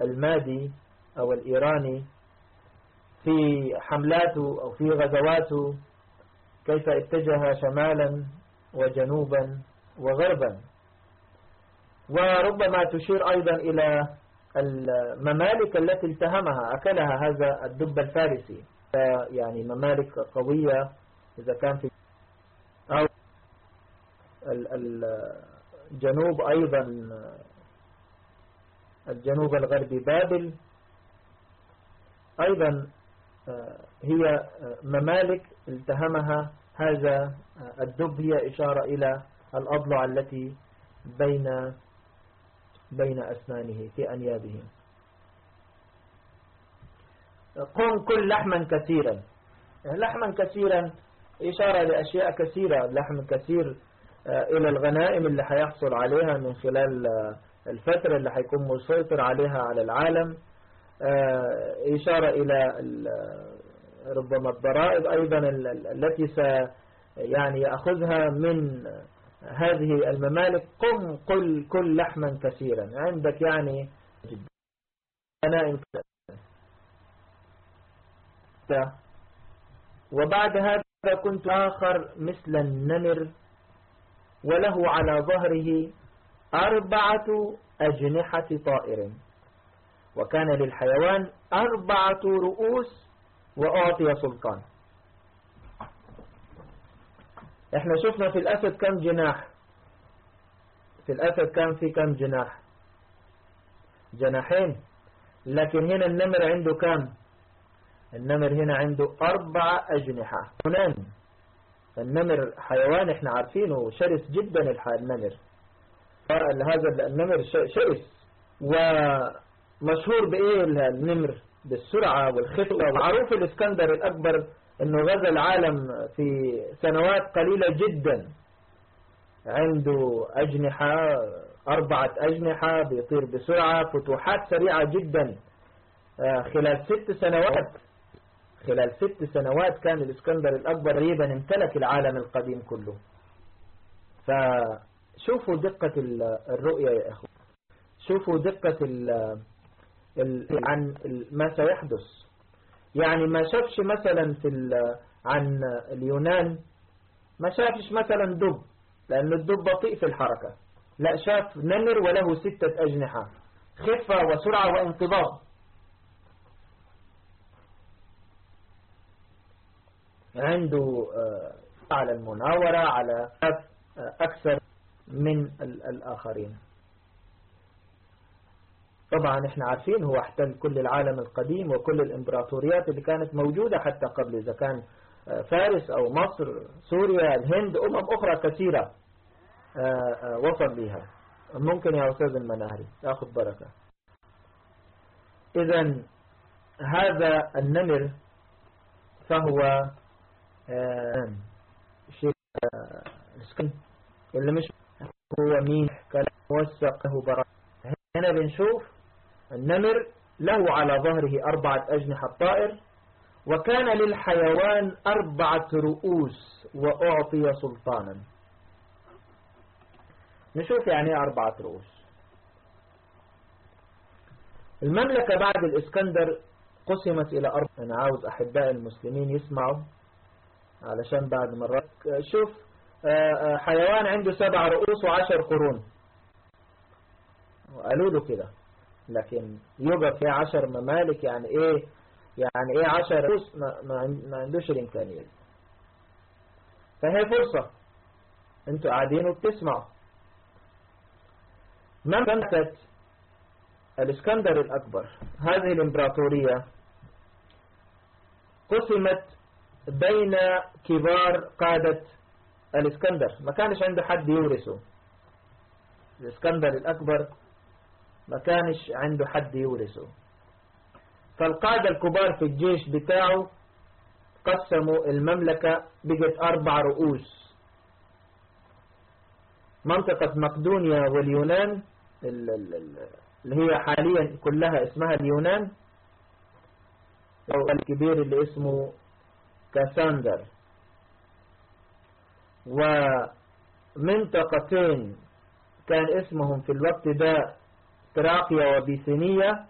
المادي. أو الإيراني في حملاته أو في غزواته كيف اتجه شمالا وجنوبا وغربا. وربما تشير أيضا إلى الممالك التي التهمها أكلها هذا الدب الفارسي. يعني ممالك قوية إذا كان في أو الجنوب أيضا الجنوب الغربي بابل أيضا هي ممالك التهمها هذا الدب هي إشارة إلى الأضلع التي بين بين أسنانه في أنيابه قم كل لحما كثيرا. لحما كثيرا إشارة لأشياء كثيرة. لحم كثير آه، إلى الغنائم اللي حيحصل عليها من خلال آه، الفترة اللي حيكون مسيطر عليها على العالم. آه، إشارة إلى ربما الضرائب أيضا التي س يعني يأخذها من هذه الممالك. قم قل كل لحما كثيرا. عندك يعني غنائم وبعد هذا كنت آخر مثل النمر وله على ظهره أربعة أجنحة طائر. وكان للحيوان أربعة رؤوس وأعطي سلطان. إحنا شفنا في الأسد كم جناح. في الأسد كان في كم جناح؟ جناحين. لكن هنا النمر عنده كم؟ النمر هنا عنده أربع أجنحة. هنان النمر حيوان إحنا عارفينه شرس جدا النمر. هذا النمر شرس. ومشهور بإيه النمر؟ بالسرعة والخفة ومعروف الإسكندر الأكبر أنه غزا العالم في سنوات قليلة جدا. عنده أجنحة أربعة أجنحة بيطير بسرعة فتوحات سريعة جدا. آه، خلال ست سنوات خلال ست سنوات كان الإسكندر الأكبر تقريبا امتلك العالم القديم كله. فشوفوا دقة الرؤية يا أخوة. شوفوا دقة عن ما سيحدث. يعني ما شافش مثلا في عن اليونان ما شافش مثلا دب لأن الدب بطيء في الحركة. لا شاف نمر وله ستة أجنحة. خفة وسرعة وانقضاض عنده آه، على المناورة على أكثر من الآخرين. طبعا إحنا عارفين هو أحتل كل العالم القديم وكل الإمبراطوريات اللي كانت موجودة حتى قبل إذا كان آه، فارس أو مصر سوريا الهند أمم أخرى كثيرة وصل بها ممكن يا أستاذ المناهري أخذ بركة. إذا هذا النمر فهو شيء اللي مش هو مين؟ كان موثق له براء هنا بنشوف النمر له على ظهره أربعة أجنحة طائر وكان للحيوان أربعة رؤوس وأعطي سلطانا. نشوف يعني أربعة رؤوس. المملكة بعد الإسكندر قسمت إلى أربع أنا عاوز أحباء المسلمين يسمعوا علشان بعد مرات شوف آه، آه، حيوان عنده سبع رؤوس وعشر قرون. وقالوا له كده. لكن يوجد في عشر ممالك يعني إيه؟ يعني إيه عشر؟ رؤوس ما, عندوش الإمكانية فهي فرصة. أنتوا قاعدين وبتسمعوا. مملكة الإسكندر الأكبر؟ هذه الإمبراطورية قسمت بين كبار قادة الإسكندر. ما كانش عنده حد يورثه. الإسكندر الأكبر ما كانش عنده حد يورثه. فالقادة الكبار في الجيش بتاعه قسموا المملكة بقت أربع رؤوس. منطقة مقدونيا واليونان اللي هي حاليا كلها اسمها اليونان الكبير اللي اسمه كاساندر. ومنطقتين كان اسمهم في الوقت ده تراقيا وبيسينية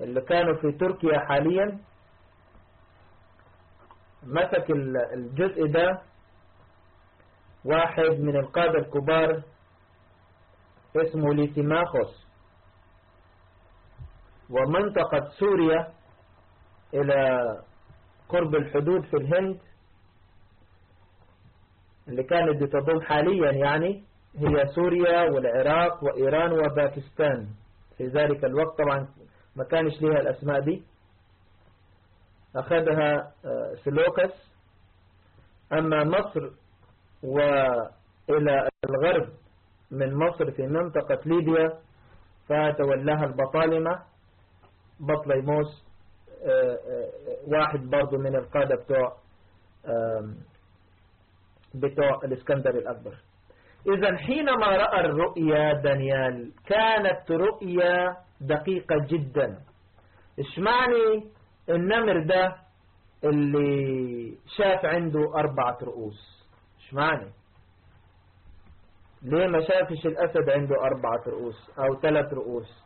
اللي كانوا في تركيا حاليا. مسك الجزء ده واحد من القادة الكبار اسمه ليتيماخوس. ومنطقة سوريا إلى قرب الحدود في الهند اللي كانت بتضم حاليا يعني هي سوريا والعراق وإيران وباكستان. في ذلك الوقت. طبعا ما كانش لها الأسماء دي. أخذها سلوكس. أما مصر وإلى الغرب من مصر في منطقة ليبيا فتولاها البطالمة. بطليموس واحد برضو من القادة بتوع بتوع الاسكندر الأكبر. إذا حينما رأى الرؤيا دانيال كانت رؤيا دقيقة جدا. اشمعني النمر ده اللي شاف عنده أربعة رؤوس. اشمعني ليه ما شافش الأسد عنده أربعة رؤوس أو ثلاث رؤوس؟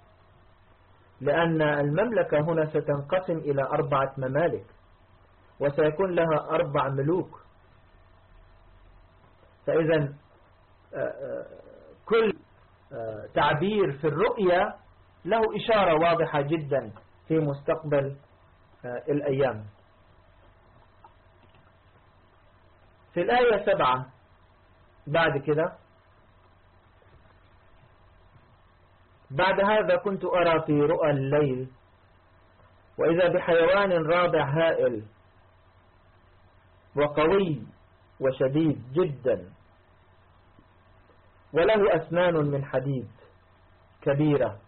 لأن المملكة هنا ستنقسم إلى أربعة ممالك وسيكون لها أربع ملوك. فإذا كل تعبير في الرؤيا له إشارة واضحة جدا في مستقبل الأيام. في الآية سبعة بعد كده بعد هذا كنت أرى في رؤى الليل وإذا بحيوان رابع هائل وقوي وشديد جدا. وله أسنان من حديد كبيرة.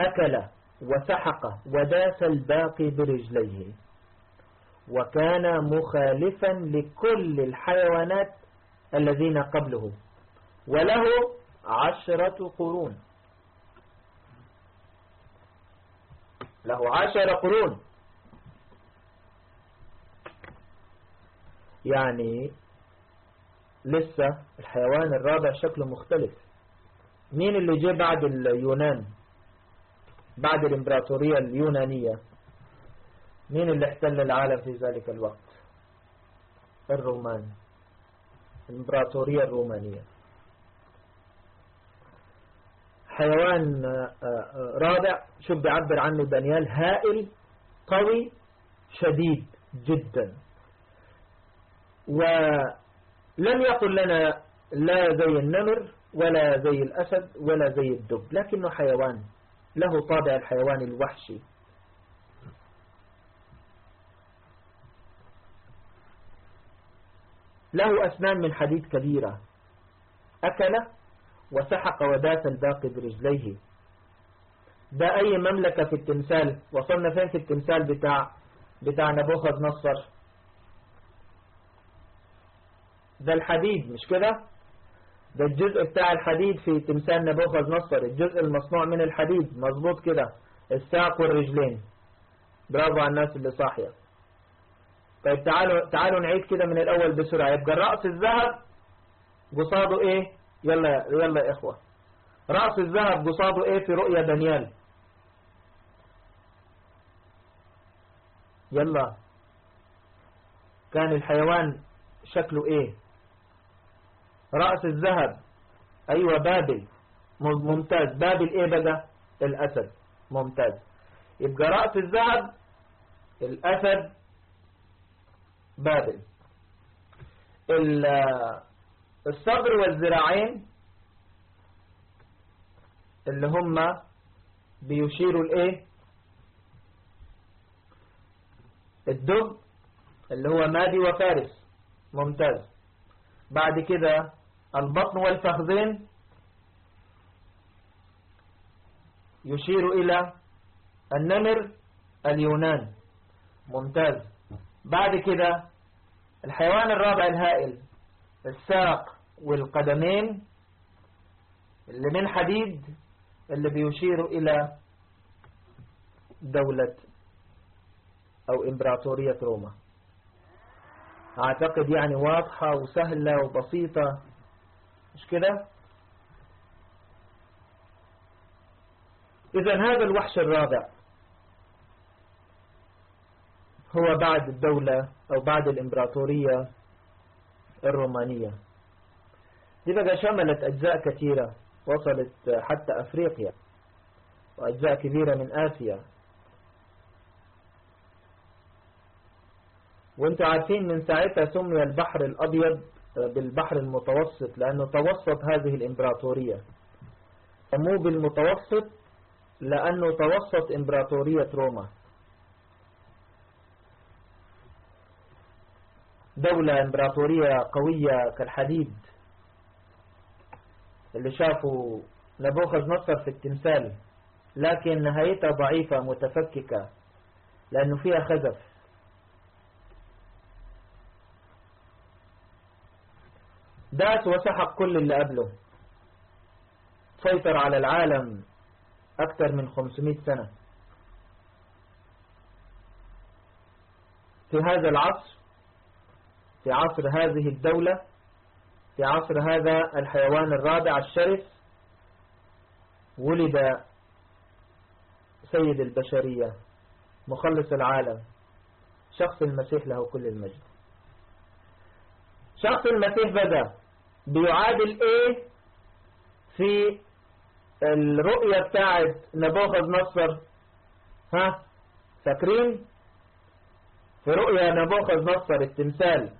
أكل وسحق وداس الباقي برجليه. وكان مخالفا لكل الحيوانات الذين قبله. وله عشرة قرون. له عشر قرون. يعني لسه الحيوان الرابع شكله مختلف. مين اللي جه بعد اليونان؟ بعد الإمبراطورية اليونانية. مين اللي احتل العالم في ذلك الوقت؟ الرومان. الإمبراطورية الرومانية. حيوان رابع. شو بيعبر عنه دانيال. هائل قوي شديد جدا. ولم يقل لنا لا زي النمر ولا زي الأسد ولا زي الدب لكنه حيوان له طابع الحيوان الوحشي. له أسنان من حديد كبيرة. أكل وسحق وداس الباقي برجليه. ده أي مملكة في التمثال؟ وصلنا فين في التمثال بتاع بتاع نبوخذ نصر؟ ده الحديد مش كده؟ ده الجزء بتاع الحديد في تمثال نبوخذ نصر الجزء المصنوع من الحديد مظبوط كده الساق والرجلين. برافو على الناس اللي صاحية. طيب تعالوا تعالوا نعيد كده من الأول بسرعة. يبقى رأس الذهب قصاده إيه؟ يلا يلا يا إخوة. رأس الذهب قصاده إيه في رؤيا دانيال؟ يلا. كان الحيوان شكله إيه؟ رأس الذهب. أيوه بابل. ممتاز. بابل إيه بقى؟ الأسد. ممتاز. يبقى رأس الذهب الأسد بابل. الصدر والذراعين اللي هم بيشيروا الايه الدب اللي هو مادي وفارس. ممتاز. بعد كده البطن والفخذين يشير إلى النمر اليونان. ممتاز. بعد كده الحيوان الرابع الهائل الساق والقدمين اللي من حديد اللي بيشير إلى دولة أو إمبراطورية روما. أعتقد يعني واضحة وسهلة وبسيطة. مش كده؟ إذا هذا الوحش الرابع هو بعد الدولة أو بعد الإمبراطورية الرومانية. دي بقى شملت أجزاء كثيرة وصلت حتى أفريقيا وأجزاء كبيرة من آسيا. وأنتم عارفين من ساعتها سمي البحر الأبيض بالبحر المتوسط لأنه توسط هذه الإمبراطورية. سموه بالمتوسط لأنه توسط إمبراطورية روما. دولة إمبراطورية قوية كالحديد. اللي شافوا نبوخذ نصر في التمثال لكن نهايتها ضعيفة متفككة لأنه فيها خزف. داس وسحق كل اللي قبله. سيطر على العالم أكثر من 500 سنة. في هذا العصر في عصر هذه الدولة في عصر هذا الحيوان الرابع الشرس ولد سيد البشرية مخلص العالم شخص المسيح له كل المجد. شخص المسيح بدأ. بيعادل إيه في الرؤية بتاعت نبوخذ نصر ها؟ فاكرين؟ في رؤية نبوخذ نصر التمثال.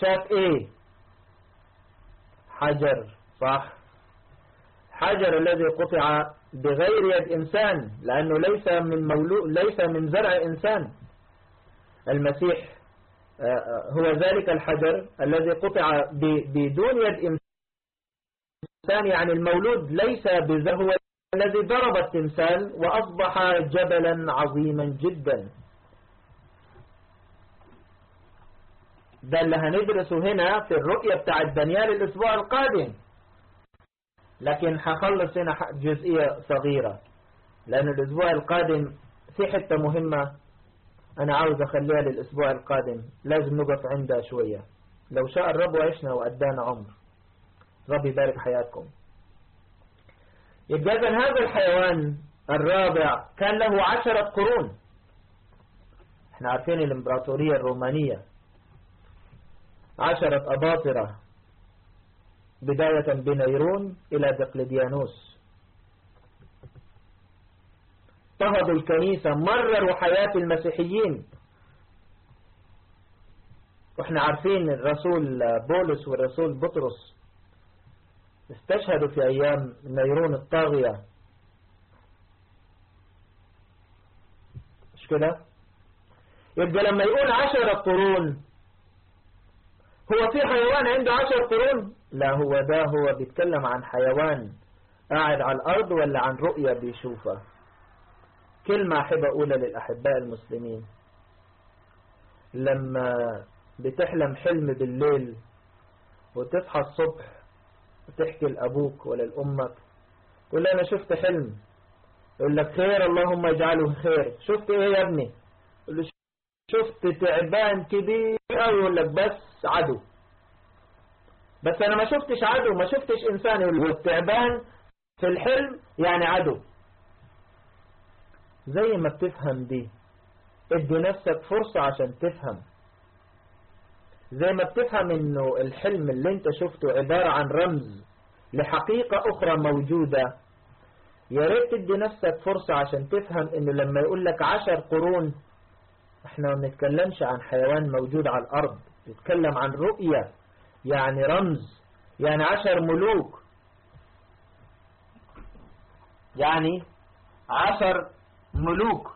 شاف إيه؟ حجر صح؟ حجر الذي قطع بغير يد إنسان لأنه ليس من مولو ليس من زرع إنسان. المسيح هو ذلك الحجر الذي قطع بدون يد إنسان. يعني المولود ليس بذر هو الذي ضرب التمثال وأصبح جبلا عظيما جدا. ده اللي هندرسه هنا في الرؤية بتاع دانيال الأسبوع القادم. لكن هخلص هنا جزئية صغيرة لأن الأسبوع القادم في حتة مهمة. أنا عاوز أخليها للأسبوع القادم لازم نقف عندها شوية. لو شاء الرب وعشنا وأدانا عمر. رب يبارك حياتكم. يبقى هذا الحيوان الرابع كان له عشرة قرون. إحنا عارفين الإمبراطورية الرومانية. عشرة أباطرة. بداية بنيرون إلى دقلديانوس. اضطهدوا الكنيسة مرروا حياة المسيحيين. وإحنا عارفين الرسول بولس والرسول بطرس استشهدوا في أيام نيرون الطاغية. مش كده؟ يبقى لما يقول عشر قرون هو في حيوان عنده عشر قرون؟ لا هو ده هو بيتكلم عن حيوان قاعد على الأرض ولا عن رؤية بيشوفها؟ كلمة أحب أقولها للأحباء المسلمين. لما بتحلم حلم بالليل وتصحى الصبح وتحكي لأبوك ولا لأمك تقول أنا شفت حلم. يقول لك خير اللهم اجعله خير. شفت إيه يا ابني؟ يقول له شفت تعبان كبير يقول لك بس عدو. بس أنا ما شفتش عدو ما شفتش إنسان. يقول والتعبان في الحلم يعني عدو. زي ما بتفهم دي. ادي نفسك فرصة عشان تفهم. زي ما بتفهم انه الحلم اللي انت شفته عبارة عن رمز لحقيقة أخرى موجودة. يا ريت تدي نفسك فرصة عشان تفهم انه لما يقول لك عشر قرون إحنا ما بنتكلمش عن حيوان موجود على الأرض بنتكلم عن رؤية يعني رمز يعني عشر ملوك. يعني عشر ملوك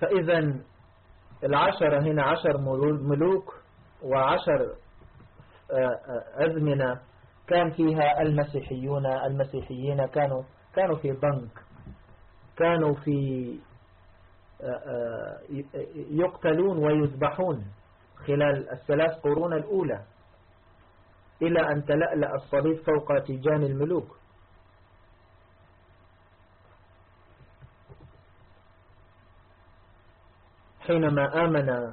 فإذا العشرة هنا عشر ملوك وعشر أزمنة كان فيها المسيحيون المسيحيين كانوا كانوا في ضنك كانوا في يقتلون ويذبحون. خلال الثلاث قرون الأولى إلى أن تلألأ الصليب فوق تيجان الملوك. حينما آمن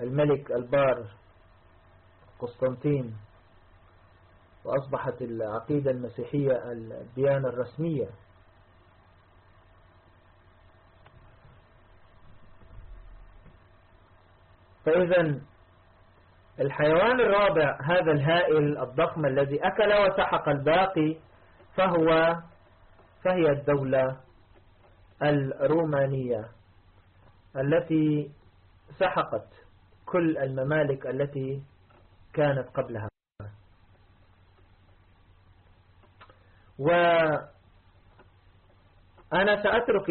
الملك البار قسطنطين وأصبحت العقيدة المسيحية الديانة الرسمية فإذا الحيوان الرابع هذا الهائل الضخم الذي أكل وسحق الباقي فهو فهي الدولة الرومانية التي سحقت كل الممالك التي كانت قبلها. وأنا سأترك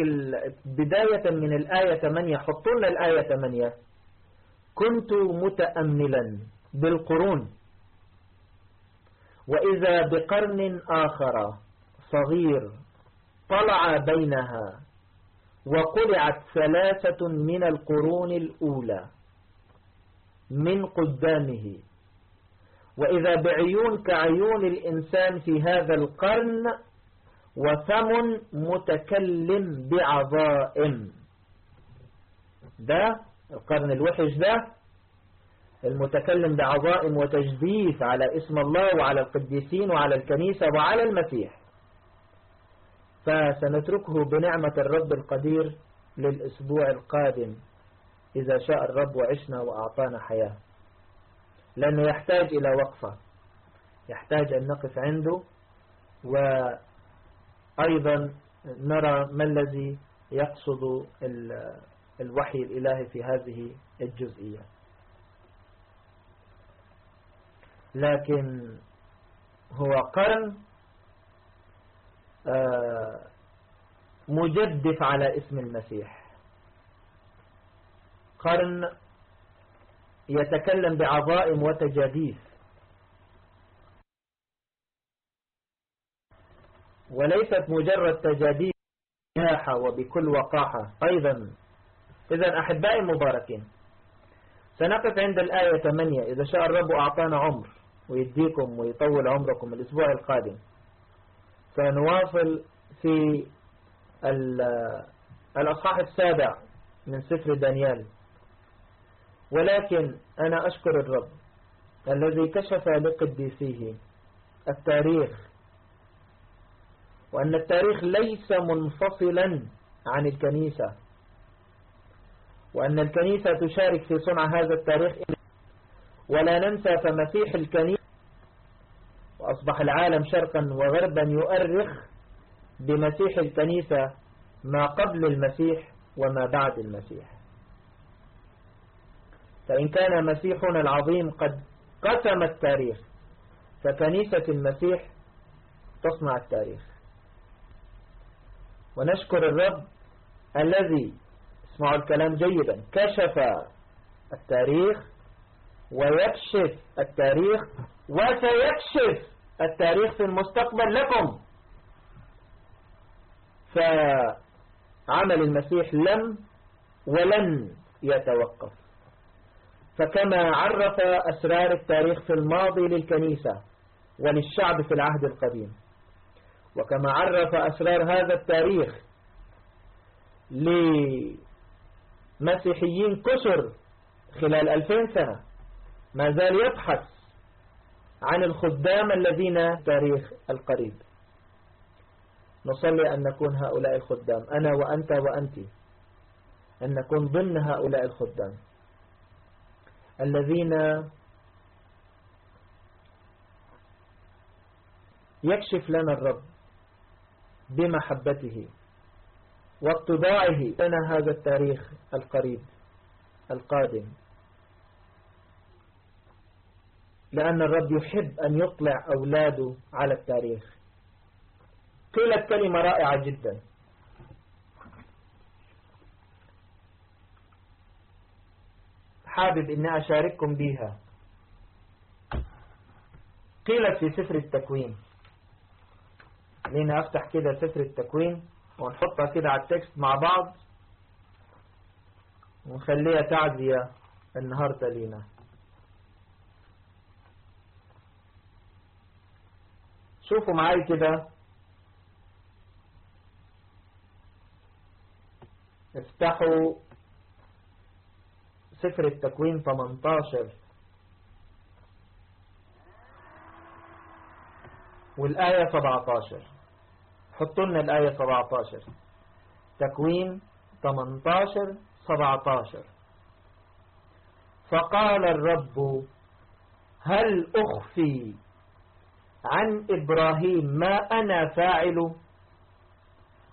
بداية من الآية 8 حطونا الآية 8 كنت متأملا بالقرون. وإذا بقرن آخر صغير طلع بينها وقلعت ثلاثة من القرون الأولى من قدامه. وإذا بعيون كعيون الإنسان في هذا القرن وفم متكلم بعظائم. ده القرن الوحش ده المتكلم بعظائم وتجديث على اسم الله وعلى القديسين وعلى الكنيسة وعلى المسيح. فسنتركه بنعمة الرب القدير للأسبوع القادم إذا شاء الرب وعشنا وأعطانا حياة. لأنه يحتاج إلى وقفة. يحتاج أن نقف عنده وأيضا نرى ما الذي يقصد الوحي الإلهي في هذه الجزئية. لكن هو قرن آه، مجدف على اسم المسيح. قرن يتكلم بعظائم وتجاديف. وليست مجرد تجاديف وبكل وقاحة. أيضا إذا أحبائي المباركين سنقف عند الآية 8 إذا شاء الرب أعطانا عمر ويديكم ويطول عمركم الأسبوع القادم. سنواصل في الأصحاح السابع من سفر دانيال. ولكن أنا أشكر الرب الذي كشف لقديسيه التاريخ وأن التاريخ ليس منفصلا عن الكنيسة. وأن الكنيسة تشارك في صنع هذا التاريخ. ولا ننسى فمسيح الكنيسة وأصبح العالم شرقا وغربا يؤرخ بمسيح الكنيسة ما قبل المسيح وما بعد المسيح. فإن كان مسيحنا العظيم قد قسم التاريخ فكنيسة المسيح تصنع التاريخ. ونشكر الرب الذي اسمعوا الكلام جيدا. كشف التاريخ ويكشف التاريخ وسيكشف التاريخ في المستقبل لكم. فعمل المسيح لم ولن يتوقف. فكما عرف أسرار التاريخ في الماضي للكنيسة وللشعب في العهد القديم وكما عرف أسرار هذا التاريخ لمسيحيين كسر خلال ألفين سنة. ما زال يبحث عن الخدام الذين تاريخ القريب. نصلي أن نكون هؤلاء الخدام. أنا وأنت وأنت. أن نكون ضمن هؤلاء الخدام. الذين يكشف لنا الرب بمحبته. واطباعه لنا هذا التاريخ القريب القادم. لأن الرب يحب أن يطلع أولاده على التاريخ. قيلت كلمة رائعة جدا. حابب أني أشارككم بها قيلت في سفر التكوين. لين أفتح كده سفر التكوين. ونحطها كده على التكست مع بعض. ونخليها تعزية النهاردة لينا. شوفوا معاي كده. افتحوا سفر التكوين 18 والآية 17 حطوا لنا الآية 17 تكوين 18 17 فقال الرب هل أخفي عن إبراهيم ما أنا فاعل؟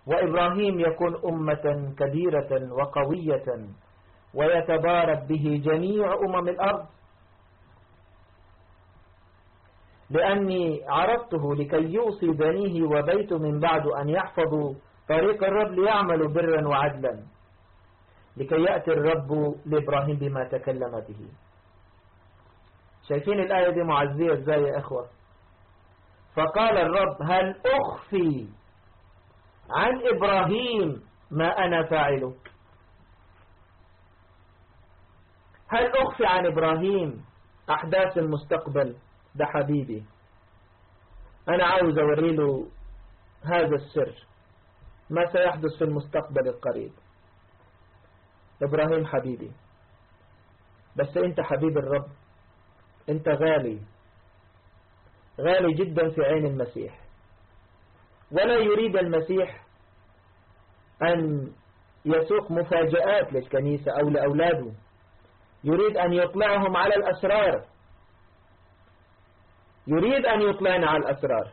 وإبراهيم يكون أمة كبيرة وقوية ويتبارك به جميع أمم الأرض. لأني عرضته لكي يوصي بنيه وبيته من بعد أن يحفظوا طريق الرب ليعملوا برا وعدلا لكي يأتي الرب لإبراهيم بما تكلم به. شايفين الآية دي معزية إزاي يا إخوة؟ فقال الرب هل أخفي عن إبراهيم ما أنا فاعله؟ هل أخفي عن إبراهيم أحداث المستقبل؟ ده حبيبي. أنا عاوز أوريله هذا السر. ما سيحدث في المستقبل القريب. إبراهيم حبيبي بس أنت حبيب الرب. أنت غالي. غالي جدا في عين المسيح. ولا يريد المسيح أن يسوق مفاجآت للكنيسة أو لأولاده. يريد أن يطلعهم على الأسرار. يريد أن يطلعنا على الأسرار.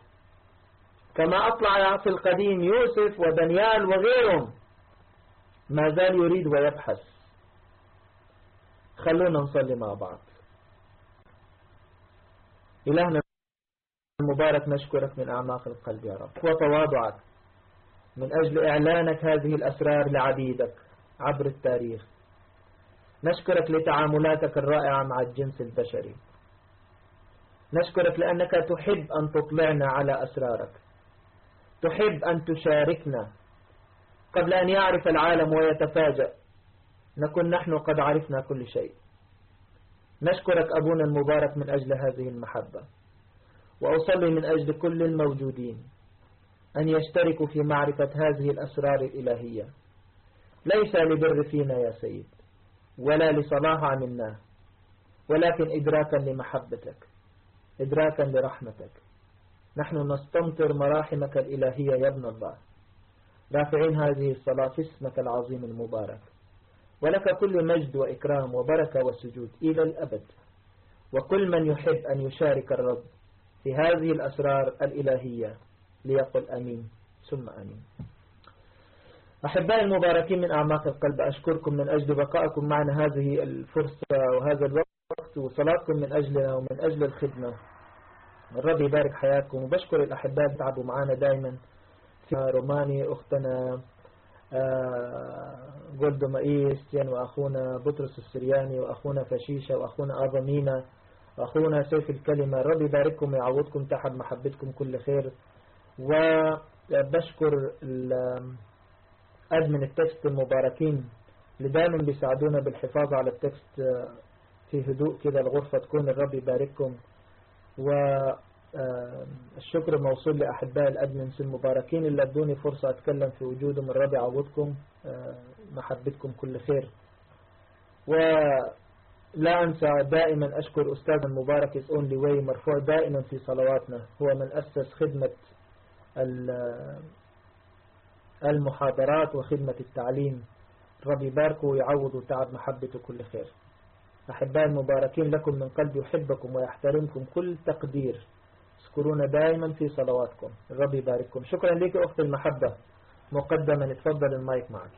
كما أطلع في القديم يوسف ودانيال وغيرهم. ما زال يريد ويبحث. خلونا نصلي مع بعض. إلهنا المبارك نشكرك من أعماق القلب يا رب. وتواضعك. من أجل إعلانك هذه الأسرار لعبيدك عبر التاريخ. نشكرك لتعاملاتك الرائعة مع الجنس البشري. نشكرك لأنك تحب أن تطلعنا على أسرارك. تحب أن تشاركنا. قبل أن يعرف العالم ويتفاجأ نكون نحن قد عرفنا كل شيء. نشكرك أبونا المبارك من أجل هذه المحبة. وأصلي من أجل كل الموجودين أن يشتركوا في معرفة هذه الأسرار الإلهية. ليس لبر فينا يا سيد ولا لصلاح عملناه ولكن إدراكا لمحبتك. إدراكا لرحمتك نحن نستمطر مراحمك الإلهية يا ابن الله. رافعين هذه الصلاة في اسمك العظيم المبارك. ولك كل مجد وإكرام وبركة وسجود إلى الأبد. وكل من يحب أن يشارك الرب في هذه الأسرار الإلهية ليقل أمين ثم أمين. أحبائي المباركين من أعماق القلب أشكركم من أجل بقائكم معنا هذه الفرصة وهذا الوقت وصلاتكم من أجلنا ومن أجل الخدمة. الرب يبارك حياتكم. وبشكر الأحباء اللي تعبوا معنا دائما في روماني أختنا جولدو مائيستيان وأخونا بطرس السرياني وأخونا فشيشة وأخونا آبا مينا وأخونا سيف الكلمة. الرب يبارككم ويعوضكم تعب محبتكم كل خير. وبشكر admin ال text المباركين اللي دائما بيساعدونا بالحفاظ على ال text في هدوء كده الغرفة تكون. الرب يبارككم. والشكر موصول لأحباء الأدمنس المباركين اللي أدوني فرصة أتكلم في وجودهم الرب يعوضكم محبتكم كل خير. ولا أنسى دائما أشكر أستاذ المبارك is only way مرفوع دائما في صلواتنا. هو من أسس خدمة المحاضرات وخدمة التعليم. رب يباركه ويعوض وتعب محبته كل خير. أحبائي المباركين لكم من قلب يحبكم ويحترمكم كل تقدير. اذكرونا دائما في صلواتكم. الرب يبارككم. شكرا لك أخت المحبة. مقدما اتفضل المايك معك.